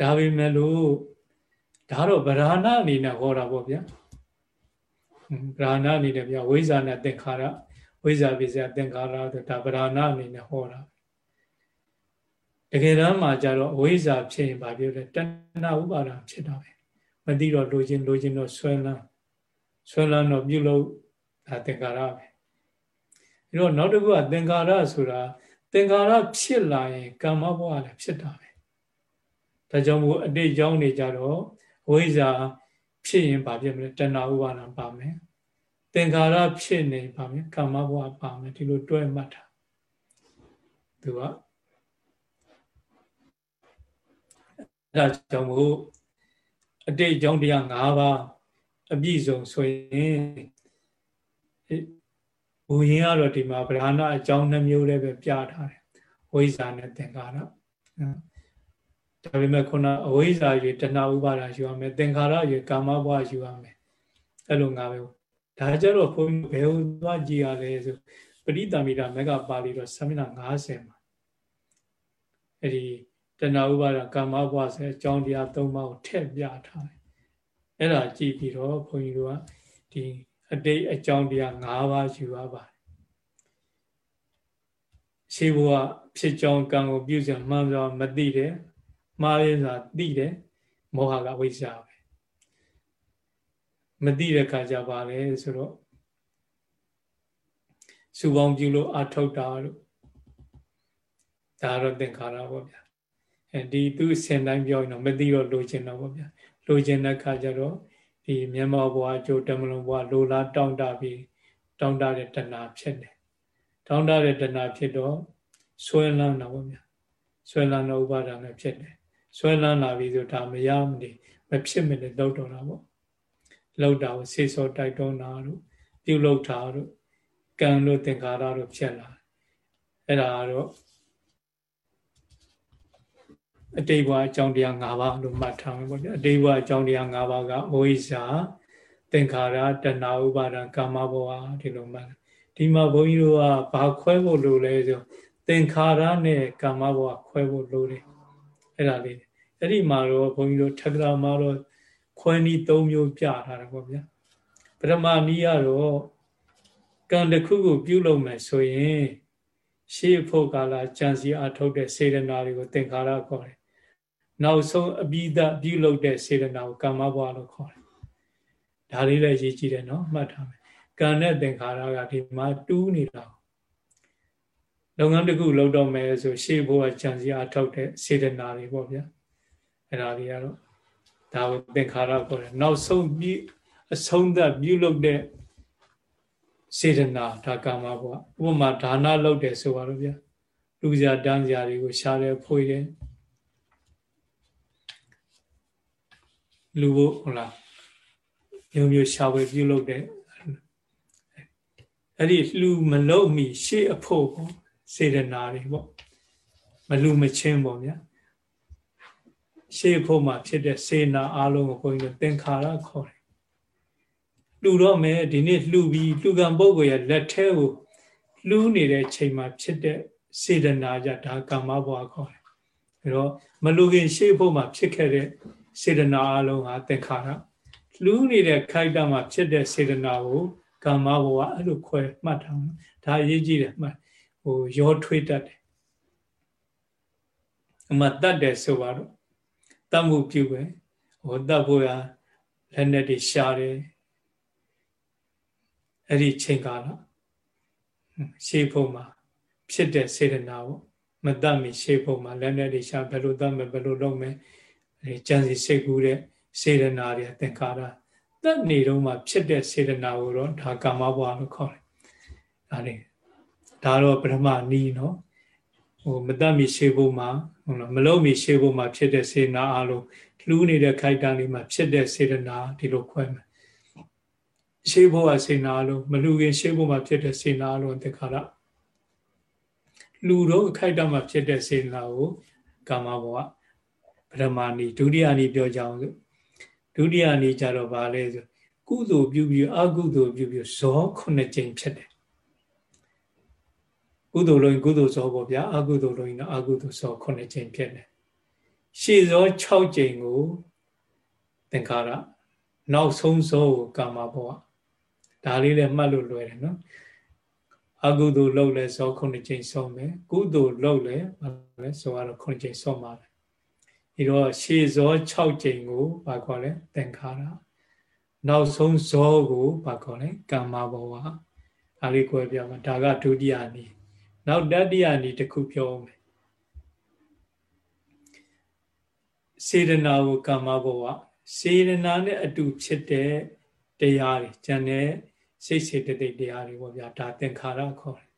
ဒါပေမဲ့လို့ဒါတော့ဗราဏအနေနဲ့ဟောတာပေါ့ဗျာဗราဏအနေနဲ့ဗျာဝိဇ္ဇာနဲ့သင်္ခါရဝိဇ္ဇာပိစယသင်္ခါရဆိုဒါဗราဏအနေနဲ့ဟောတာတကယ်တမ်းမှာကျတော့အဝိဇ္ဇာဖြစ်ရင်ဗာပြောတယ်တဏှာဥပါဒံဖြစ်တာပဲမသိတော့လိုချင်လိုချင်တော့ဆွဲလန်းဆွဲလန်းတော့ပြုလုပ်ဒါသင်္ခါရပဲအဲတော့နောက်တစ်ခုကသင်္ခါရဆိုတာသင်္ခါရဖြစ်လာရင်ကမ္မဘဝလည်းဖြစ်တာပဲ ဲ ဒါကြောင့်မို့အတိတ်ကြောင်းနေကြတော့ဝိဇ္ဇာဖြစ်ရင်ဗာဖြစ်မလဲတဏှာဥပါဒံပါမယ်သင်္ခါရဖြစ်နေပါမယ်ကာမဘဝပါမယ်ဒီလိုတွဲမှတ်တာသူကအဲဒါကြောင့်မို့အတိတ်အကြောင်းတရား၅ပါးအပြည့်စုံဆိုရင်ဘုရင်ကတော့ဒီမှာဗราဏအကြောင်းနှမျိုးလည်းပဲပြထားတယ်ဝိဇ္ဇာနဲ့သင်္ခါရ ဒါပေမဲ့ခုနအဝိဇ္ဇာယူတဏှာဥပါဒယူရမယ်သင်္ခါရယူကာမဘဝယူရမယ်အဲ့လိုငါပဲဒါကြတော့ဘုန်းကြီးဘယ်ဟိုသွားကြည်ရလဲဆိုပရိသမီတာမကပါဠိတော့သမဏ50မှာအဲ့ဒီတဏှာဥပါဒကာမဘဝဆိုအကြောင်းတရား၃ပါးကိုထည့်ပြထားတယ်အဲ့ဒါကြည့်ပြီးတော့ဘုန်းကြီးတို့ကဒီအတိတ်အကြောင်းတရား၅ပါးယူရပါတယ်ရှေးဘဝဖြစ်ကြောင်းကံကိုပြုစရာမှန်စွာမသိတယ် မှားရစွာသိတယ်မောဟကဝိဇ္ဇာပဲမသိတဲ့ခါကျပါလေဆိုတော့စုပေါင်းပြုလို့အထောက်တာလို့ဒါတော့သင်္ခါရပေါ့ဗျာအဲဒီသူအစဉ်တိုင်းပြောရင်တော့မသိတော့လိုချင်တော့ပေါ့ဗျာလိုချင်တဲ့ခါကျတော့ဒီမြန်မာဘဝအကျိုးတမလုံးဘဝလိုလားတောင်းတပြီးတောင်းတတဲ့တဏှာဖြစ်တယ်တောင်းတတဲ့တဏှာဖြစ်တော့ဆွဲလန်းတာပေါ့ဗျာဆွဲလန်းတဲ့ဥပါဒာနဲ့ဖြစ်တယ် ဆွဲလန်းလာပြီဆိုဒါမရမနေမဖြစ်မနေလောက်တော့တာပေါ့လောက်တာကိုဆေးစောတိုက်တွန်းတာတို့ပြုလုပ်တာတို့ကံတို့သင်္ခါရတို့ဖြစ်လာအဲ့ဒါတော့အတိတ်ဘဝအကြောင်းတရား၅ပါးလို့မှတ်ထားမယ်ပေါ့ဗျာအတိတ်ဘဝအကြောင်းတရား၅ပါးကဝိဇ္ဇာသင်္ခါရတဏှာဥပါဒံကာမဘဝဒီလိုမှတ်ဒီမှာဘုန်းကြီးတို့ကဘာခွဲဖို့လိုလဲဆိုသင်္ခါရနဲ့ကာမဘဝခွဲဖို့လိုတယ်အဲ့ဒါလေး အဲ့ဒီမှာတော့ဘုန်းကြီးတို့ထက္ကရာမှာတော့ခွဲနည်း၃မျိုးပြထားတယ်ပေါ့ဗျာပထမနည်းကတော့ကံတစ်ခုကိုပြုလုပ်မယ်ဆိုရင်ရှေးဖို့ကာလကြံစီအထုတ်တဲ့စေတနာတွေကိုသင်္ခါရခေါ်တယ်နောက်ဆုံးအပိဒပြုလုပ်တဲ့စေတနာကိုကာမဘဝလို့ခေါ်တယ်ဒါလေးလည်းရေးကြည့်တယ်နော်မှတ်ထားမယ်ကံနဲ့သင်္ခါရကဒီမှာတူးနေတာလုပ်ငန်းတစ်ခုလုပ်တော့မယ်ဆိုရှေ့ဘဝကြံစီအထောက်တဲ့စေတနာတွေပေါ့ဗျာ အဲ့ဒါတွေကတော့ဒါကိုသင်္ခါရခေါ်တယ်နောက်ဆုံးပြီးအဆုံးသတ်ပြုလုပ်တဲ့စေတနာဒါကာမဘဝဥပမာဒါနလုပ်တယ်ဆိုပါတော့ဗျာလူစရာတန်းစရာတွေကိုရှားတယ်ဖွေတယ်လူဖို့ဟုတ်လားမျိုးမျိုးရှာဝယ်ပြုလုပ်တဲ့အဲ့ဒီလူမလုံးမီရှေ့အဖို့ပေါ့စေတနာတွေပေါ့မလူမချင်းပေါ့ဗျာ ရှေ့ဖို့မှာဖြစ်တဲ့စေနာအလုံးကိုဘုန်းကြီးတို့သင်္ခါရခေါ်တယ်လှူတော့မယ်ဒီနေ့လှူပြီးလှူကံပုဂ္ဂိုလ်ရဲ့လက်ထဲကိုလှူနေတဲ့ချိန်မှာဖြစ်တဲ့စေတနာကြဒါကာမဘဝခေါ်တယ်အဲတော့မလူခင်ရှေ့ဖို့မှာဖြစ်ခဲ့တဲ့စေတနာအလုံးဟာသင်္ခါရလှူနေတဲ့ခိုက်တာမှာဖြစ်တဲ့စေတနာကိုကာမဘဝအဲ့လိုခွဲမှတ်ထားဒါအရေးကြီးတယ်မှတ်ဟိုရောထွေးတတ်တယ်အမှတတ်တယ်ဆိုပါတော့ တတ်မှုပြုပဲဟိုတတ်ဖို့ရလက်နဲ့တွေရှားတယ်အဲ့ဒီချိန်ကာလရှေးဖို့မှာဖြစ်တဲ့စေတနာပေါ့မတတ်မီရှေးဖို့မှာလက်နဲ့တွေရှားဘယ်လိုတတ်မယ်ဘယ်လိုလုပ်မယ်အဲကြံစီစိတ်ကူးတဲ့စေတနာတွေသင်္ခါရတတ်နေတော့မှဖြစ်တဲ့စေတနာကိုတော့ဒါကာမဘဝလို့ခေါ်တယ်ဒါလေးဒါတော့ပထမနီးနော် ဟိုမတတ်မီရှေးဖို့မှာဟုတ်လားမလုံးမီရှေးဖို့မှာဖြစ်တဲ့စေနာအလုံးလူးနေတဲ့ခိုက်တန်းလေးမှာဖြစ်တဲ့စေတနာဒီလိုခွဲမယ်ရှေးဖို့ကစေနာအလုံးမလူခင်ရှေးဖို့မှာဖြစ်တဲ့စေနာအလုံးတခါတော့လူတော့ခိုက်တန်းမှာဖြစ်တဲ့စေနာကိုကာမဘဝပထမနီဒုတိယနီပြောကြအောင်ဒုတိယနီကြတော့ဗာလဲဆိုကုသိုလ်ပြုပြီးအကုသိုလ်ပြုပြီးဇောခုနှစ်ကြိမ်ဖြစ်တယ် ကုသိုလ်လုံးကုသိုလ်ဇောပေါ့ဗျာအကုသိုလ်လုံးတော့အကုသိုလ်ဇောခုနှစ်ကြိမ်ဖြစ်တယ်ရှေ့ဇော6ကြိမ်ကိုသင်္ခါရနောက်ဆုံးဇောကိုကာမဘဝဒါလေးလည်းမှတ်လို့လွယ်တယ်နော်အကုသိုလ်လုပ်လဲဇောခုနှစ်ကြိမ်ဆုံးမယ်ကုသိုလ်လုပ်လဲဘာလဲဇောကတော့ခုနှစ်ကြိမ်ဆုံးပါပဲဒီတော့ရှေ့ဇော6ကြိမ်ကိုဘာခေါ်လဲသင်္ခါရနောက်ဆုံးဇောကိုဘာခေါ်လဲကာမဘဝဒါလေးကိုပြောမှာဒါကဒုတိယနည်း နောက်တတိယနည်းတစ်ခုပြောမယ်စေရနာကိုကာမဘဝစေရနာနဲ့အတူဖြစ်တဲ့တရားတွေဉာဏ်နဲ့စိတ်စေတသိက်တရားတွေပေါ့ဗျာဒါသင်္ခါရခေါ်တယ်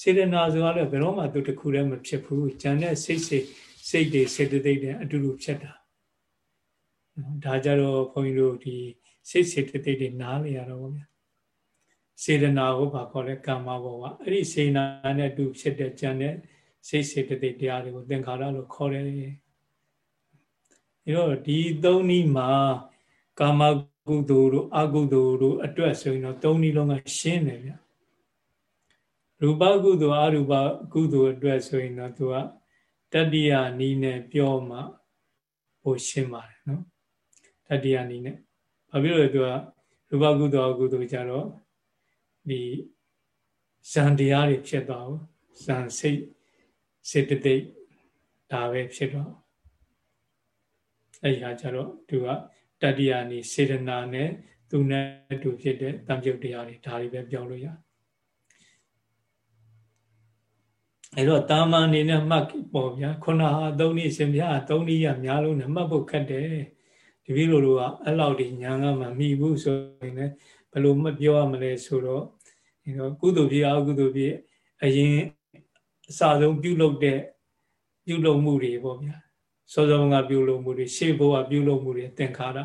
စေရနာဆိုတော့ဘယ်တော့မှသူတခုတည်းမဖြစ်ဘူးဉာဏ်နဲ့စိတ်စေစိတ်တွေစေတသိက်တွေအတူတူဖြစ်တာဒါကြတော့ဘုန်းကြီးတို့ဒီစိတ်စေတသိက်တွေနားလေရတော့ဗျာ စေတနာကိုဘာခေါ်လဲကာမဘဝအဲ့ဒီစေနာနဲ့တူဖြစ်တဲ့ကြံတဲ့စိတ်စေတသိက်တရားတွေကိုသင်္ခါရလို့ခေါ်တယ်အဲတော့ဒီသုံးနည်းမှာကာမကုသိုလ်တို့အကုသိုလ်တို့အတွက်ဆိုရင်တော့သုံးနည်းလုံးကရှင်းတယ်ဗျရူပကုသိုလ်အရူပကုသိုလ်အတွက်ဆိုရင်တော့သူကတတိယနီးနဲ့ပြောမှဟိုရှင်းပါတယ်နော်တတိယနီးနဲ့ဘာဖြစ်လို့လဲသူကရူပကုသိုလ်အကုသိုလ်ကြတော့ ဒီဇန်တရားတွေဖြစ်သွားဘူးဇန်စိတ်စေတသိက်ဒါပဲဖြစ်တော့အဲ့ဒီဟာကြတော့သူကတတိယနီစေတနာနဲ့သူနဲ့တူဖြစ်တဲ့တံပြုတ်တရားတွေဒါတွေပဲပြောလို့ရအဲ့တော့တာမန်အနေနဲ့မှတ်ပေါ့ဗျာခုနဟာသုံးနည်းရှင်ဗျာသုံးနည်းရများလုံးနဲ့မှတ်ဖို့ခက်တယ်ဒီတပည့်လိုလိုကအဲ့လောက်ဒီညာကမှမိဘူးဆိုရင်လည်းဘယ်လိုမပြောရမလဲဆိုတော့ ဒီတော့ကုသိုလ်ဖြစ်အကုသိုလ်ဖြစ်အရင်အစဆုံးပြုလုပ်တဲ့ပြုလုပ်မှုတွေပေါ့ဗျာစောစောကပြုလုပ်မှုတွေရှေ့ဘဝပြုလုပ်မှုတွေသင်္ခါရ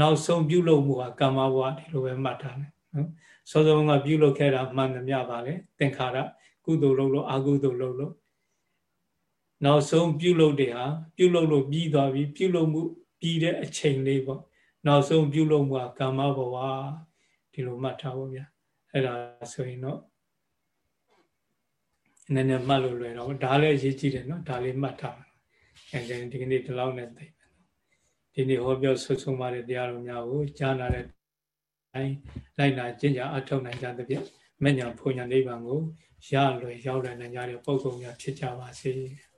နောက်ဆုံးပြုလုပ်မှုဟာကာမဘဝဒီလိုပဲမှတ်ထားတယ်နော်စောစောကပြုလုပ်ခဲ့တာမှန်သမျှပါလေသင်္ခါရကုသိုလ်လုပ်လို့အကုသိုလ်လုပ်လို့နောက်ဆုံးပြုလုပ်တဲ့ဟာပြုလုပ်လို့ပြီးသွားပြီပြုလုပ်မှုပြီးတဲ့အချိန်လေးပေါ့နောက်ဆုံးပြုလုပ်မှုကကာမဘဝဒီလိုမှတ်ထားဖို့ဗျာ အဲ့ဒါဆိုရင်တော့နည်းနည်းမှတ်လို့လွယ်တော့ဒါလည်းအရေးကြီးတယ်နော်ဒါလေးမှတ်ထားပါအဲဒီဒီကနေ့ဒီလောက်နဲ့သိဒီနေ့ဟောပြောဆွဆုံးပါတဲ့တရားတော်များကိုကြားနာတဲ့တိုင်းလိုက်နာကျင့်ကြအထောက်နိုင်ကြသဖြင့်မညာဖွညာနိဗ္ဗာန်ကိုရလွယ်ရောက်နိုင်ကြတဲ့ပုဂ္ဂိုလ်များဖြစ်ကြပါစေ။